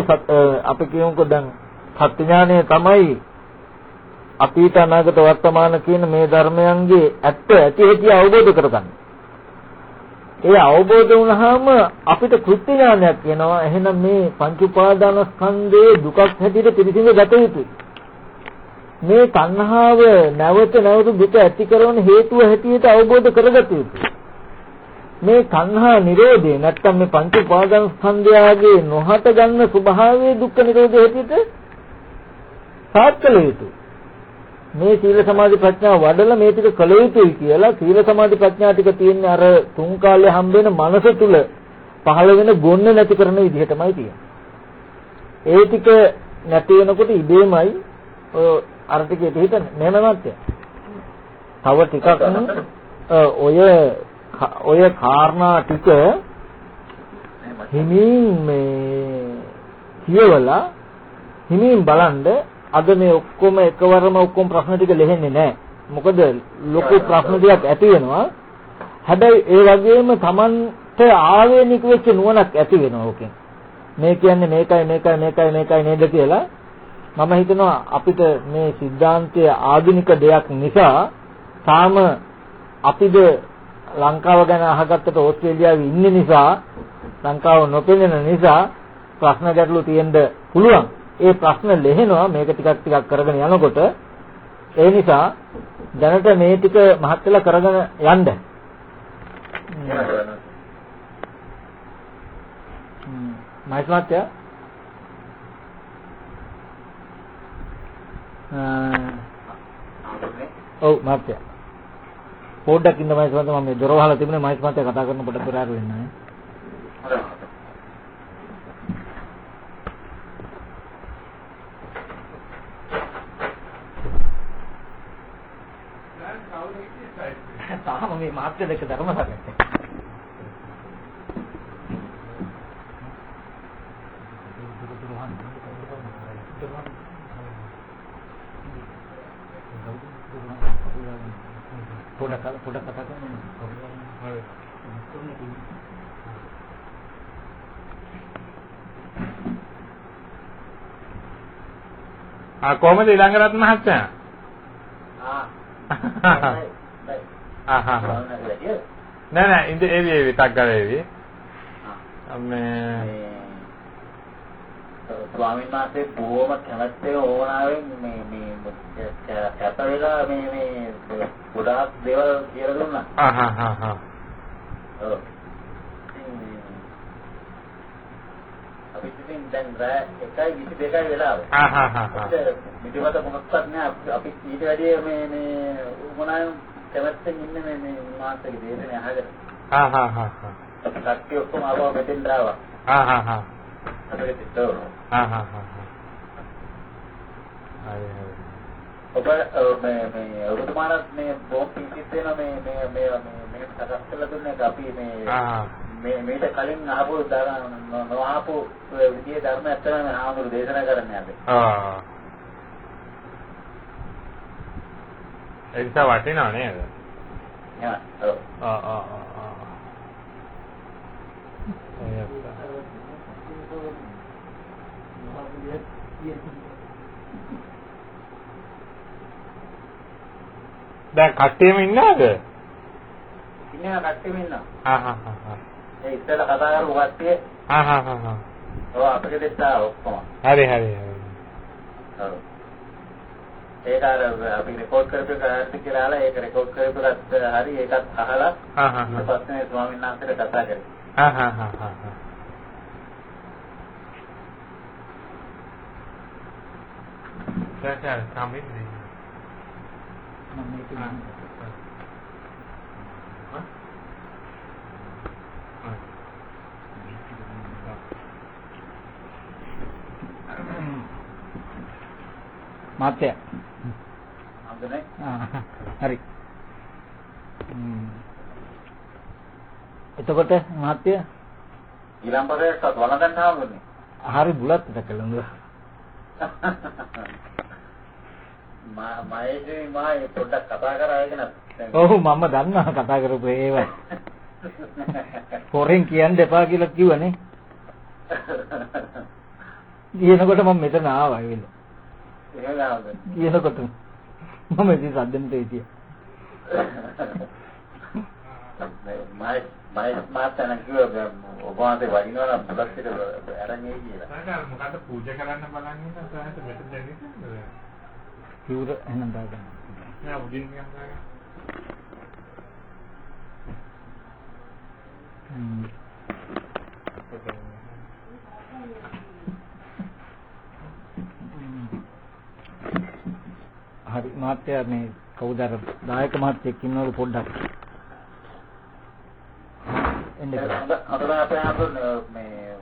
අපි කියමුකෝ දැන් සත්‍ය ඥානය තමයි අතීත අනාගත වර්තමාන කියන මේ ධර්මයන්ගේ ඇත්ත ඇති ඇති අවබෝධ කරගන්න. ඒ අවබෝධ වුණාම අපිට කෘත්‍ය ඥානයක් එනවා. එහෙනම් මේ පංච උපාදාන ස්කන්ධයේ දුකක් හැටියට පිළිසිඳ ගත යුතුයි. මේ තණ්හාව නැවත නැවත දුක ඇති කරන හේතුව හැටියට අවබෝධ කරගත යුතුයි. මේ තණ්හා නිරෝධය නැත්තම් මේ පංච උපාදාන ස්කන්ධයගේ නොහට ගන්න ස්වභාවයේ දුක්ඛ නිරෝධය හැටියට සාත්කල යුතුයි. මේ සීල සමාධි ප්‍රඥා වඩලා මේ ටික කළ යුතුයි කියලා සීල සමාධි ප්‍රඥා ටික තියෙන්නේ අර තුන් කාලේ හම්බ වෙන මනස තුල පහළ වෙන ගොන්න නැති කරන විදිහටමයි තියෙන්නේ. ඒ ටික නැති වෙනකොට ඉබේමයි ඔය අර ටිකේ හිතන්නේ මෙහෙම නැත්te. තව ටිකක් ඔය ඔය කාරණා ටික හිමින් මේ කියවලා හිමින් බලන්න අද මේ ඔක්කොම එකවරම ඔක්කොම ප්‍රශ්න ටික ලෙහෙන්නේ නැහැ. මොකද ලොකු ප්‍රශ්න ටිකක් ඇති වෙනවා. හැබැයි ඒ වගේම Tamanට ආවේනික වෙච්ච නුවණක් ඇති වෙනවා ඕකෙන්. මේ කියන්නේ මේකයි මේකයි මේකයි මේකයි නේද කියලා මම හිතනවා අපිට මේ සිද්ධාන්තයේ ආධුනික දෙයක් නිසා තාම අපිද ලංකාව ගැන අහගත්තට ඕස්ට්‍රේලියාවේ ඉන්න නිසා ලංකාව නොපෙනෙන නිසා ප්‍රශ්න ගැටලු තියෙන්න පුළුවන්. ඒ ප්‍රශ්න ලෙහෙනවා මේක ටිකක් ටිකක් කරගෙන යනකොට. ඒ නිසා දැනට මේ ටික මහත් වෙලා කරගෙන යන්න. මයිස් මාත්‍යා ඔව් මාත්‍යා පොඩ්ඩක් ඉන්න මයිස් මත මම මේ දොර වහලා තිබුණේ මයිස් මත කතා කරන පොඩක් පෙරාර වෙන්න. තාම මේ මාත්‍ය දෙක ධර්ම සාකච්ඡා. Thank you. පොඩක් පොඩක් කතා කරන්න. ආ කොහමද ඊළඟරත් මහත්තයා? ආ ආ හා හා. නෑ නෑ ඉඳ එවි එවි ටක් ගාලා එවි. ස්වාමීන් වහන්සේ බොහොම කැමැත්තෙන් ඕනාවෙන් මේ මේ කැප වෙලා මේ මේ ගොඩාක් දේවල් කියලා දුන්නා. ආ හා හා හා. ඔව්. අපි ඉතින් දැන් රෑ 1:22යි වෙලාව. ආ හා හා හා. මිටිමත මොකක්වත් නෑ අපි ඊට වැඩිය මේ මේ මොනායම් කැමැත්තෙන් ඉන්නේ මේ මේ මාත්‍රේ දේශනේ අහගෙන. ආ හා හා හා. අපි කට්ටිය ඔක්කොම ආවා මෙතෙන් ආවා. ආ හා හා. අපේ තිතෝ. ආ හා හා හා. හරි හරි. ඔබ මේ මේ ඔබතුමාලත් මේ බොම් පිටිත් වෙන මේ මේ මේ මේ මේ සකස් කළ දුන්නේ අපි මේ ආ මේ මේක කලින් අහපු නොඅහපු විදියේ ධර්ම ඇත්තම ආමුරු දේශනා කරන්නේ අපි. ආ. ඒක වටිනව නේද? එහෙනම් ඔව්. ආ ආ ආ ආ. ඒක. දැන් කට්ටියම ඉන්නවද? ඉන්නේ කට්ටියම ඉන්නවා. හා හා හා. ඒ ඉස්සෙල්ලා කතා කරපු කට්ටිය ආ හා හා හා. ඔව් අපිට දෙස්සා ඔක්කොම. හරි හරි හරි. ඔව්. ඒක අර අපි රෙකෝඩ් කරපු කාර්යත් කියලා අහලා ඒක රෙකෝඩ් කරපු එකත් හරි ඒකත් අහලා හා ඊට හා. පස්සේ ස්වාමීන් වහන්සේට කතා කරේ. ආ හා හා හා හා. දැන් දැන් සම්මින්නේ. මම මේක මාත්‍ය හම්දුනේ? ආ, හරි හ්ම්. එතකොට මාත්‍ය ඊළඟ පදයටත් වළඳන්න හම්දුනේ. හරි බුලත් දැකලුඹ මා මයිදී මායි පොඩ්ඩක් කතා කරගෙන ඔව් මම දන්නවා කතා කරපු ඒවා. පොරෙන් කියන්න එපා කියලා කිව්වනේ. කියනකොට මම මෙතන ආවා ඇවිල්ලා එහෙනම් කියනකොට මම ඉතින් සද්දෙන්ට හිටියා. මයි මයි මාතන කිව්ව ඔබ වහන්සේ වඩිනවා නම් බුලත් එක අරන් එයි කියලා. සාකල් මොකද්ද පූජා කරන්න බලන් ඉන්න සාහත මෙතන දැනෙන්නේ කිව්ර එහෙනම් දාගන්න නෑ උඩින් නිකන් දාගන්න. හරි මාත්‍යා මේ කවුද අර දායක මහත්තයෙක් ඉන්නවලු පොඩ්ඩක් එන්න. හොඳට අපේ මේ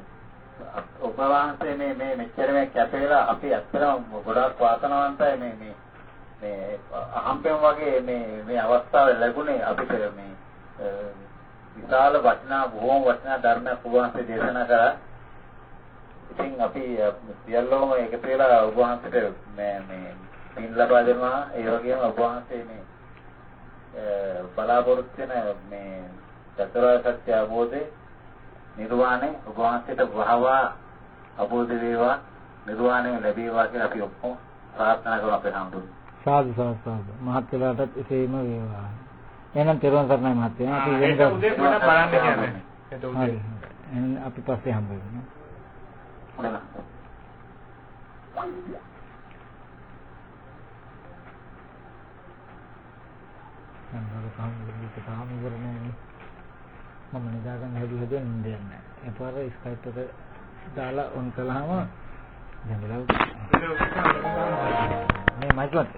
ඔබ වහන්සේ මේ මේ මෙච්චර මේ කැපේලා අපි ඇත්තටම ගොඩාක් වාසනාවන්තයි මේ මේ මේ අහම්පෙන් වගේ මේ මේ අවස්ථාව ලැබුණේ අපිට මේ විශාල වටිනා බොහෝම වටිනා ධර්මයක් ඔබ වහන්සේ දේශනා කරා. ඉතින් අපි සියල්ලෝම එකතු වෙලා ඔබ වහන්සේට මේ මේ පින් ලබා දෙනවා. ඒ වගේම ඔබ වහන්සේ මේ බලාපොරොත්තු වෙන මේ චතුරාර්ය සත්‍ය අවබෝධේ නිර්වාණය ඔබ වහන්සේට වහවා අවබෝධ වේවා නිර්වාණය ලැබේවා කියලා අපි ඔක්කොම ප්‍රාර්ථනා කරමු අපේ හැමෝටම. සාදු සාදු සාදු මහත්යලාටත් එසේම වේවා. එහෙනම් තෙරුවන් සරණයි මහත්තයා. අපි ආ, වෙන ඒක උදේ පොඩ බලන්න කියන්නේ ඒක. උදේ එහෙනම් අපි පස්සේ හම්බ වෙමු. හොඳයි. අන්නර සාමුද්‍රික මම නිදා ගන්න හැදුව හැදුව නිින්ද යන්නේ. එපාර ස්කයිප් එක දාලා ඔන් කළාම දැන් බලව. මේ මයික් ලත්.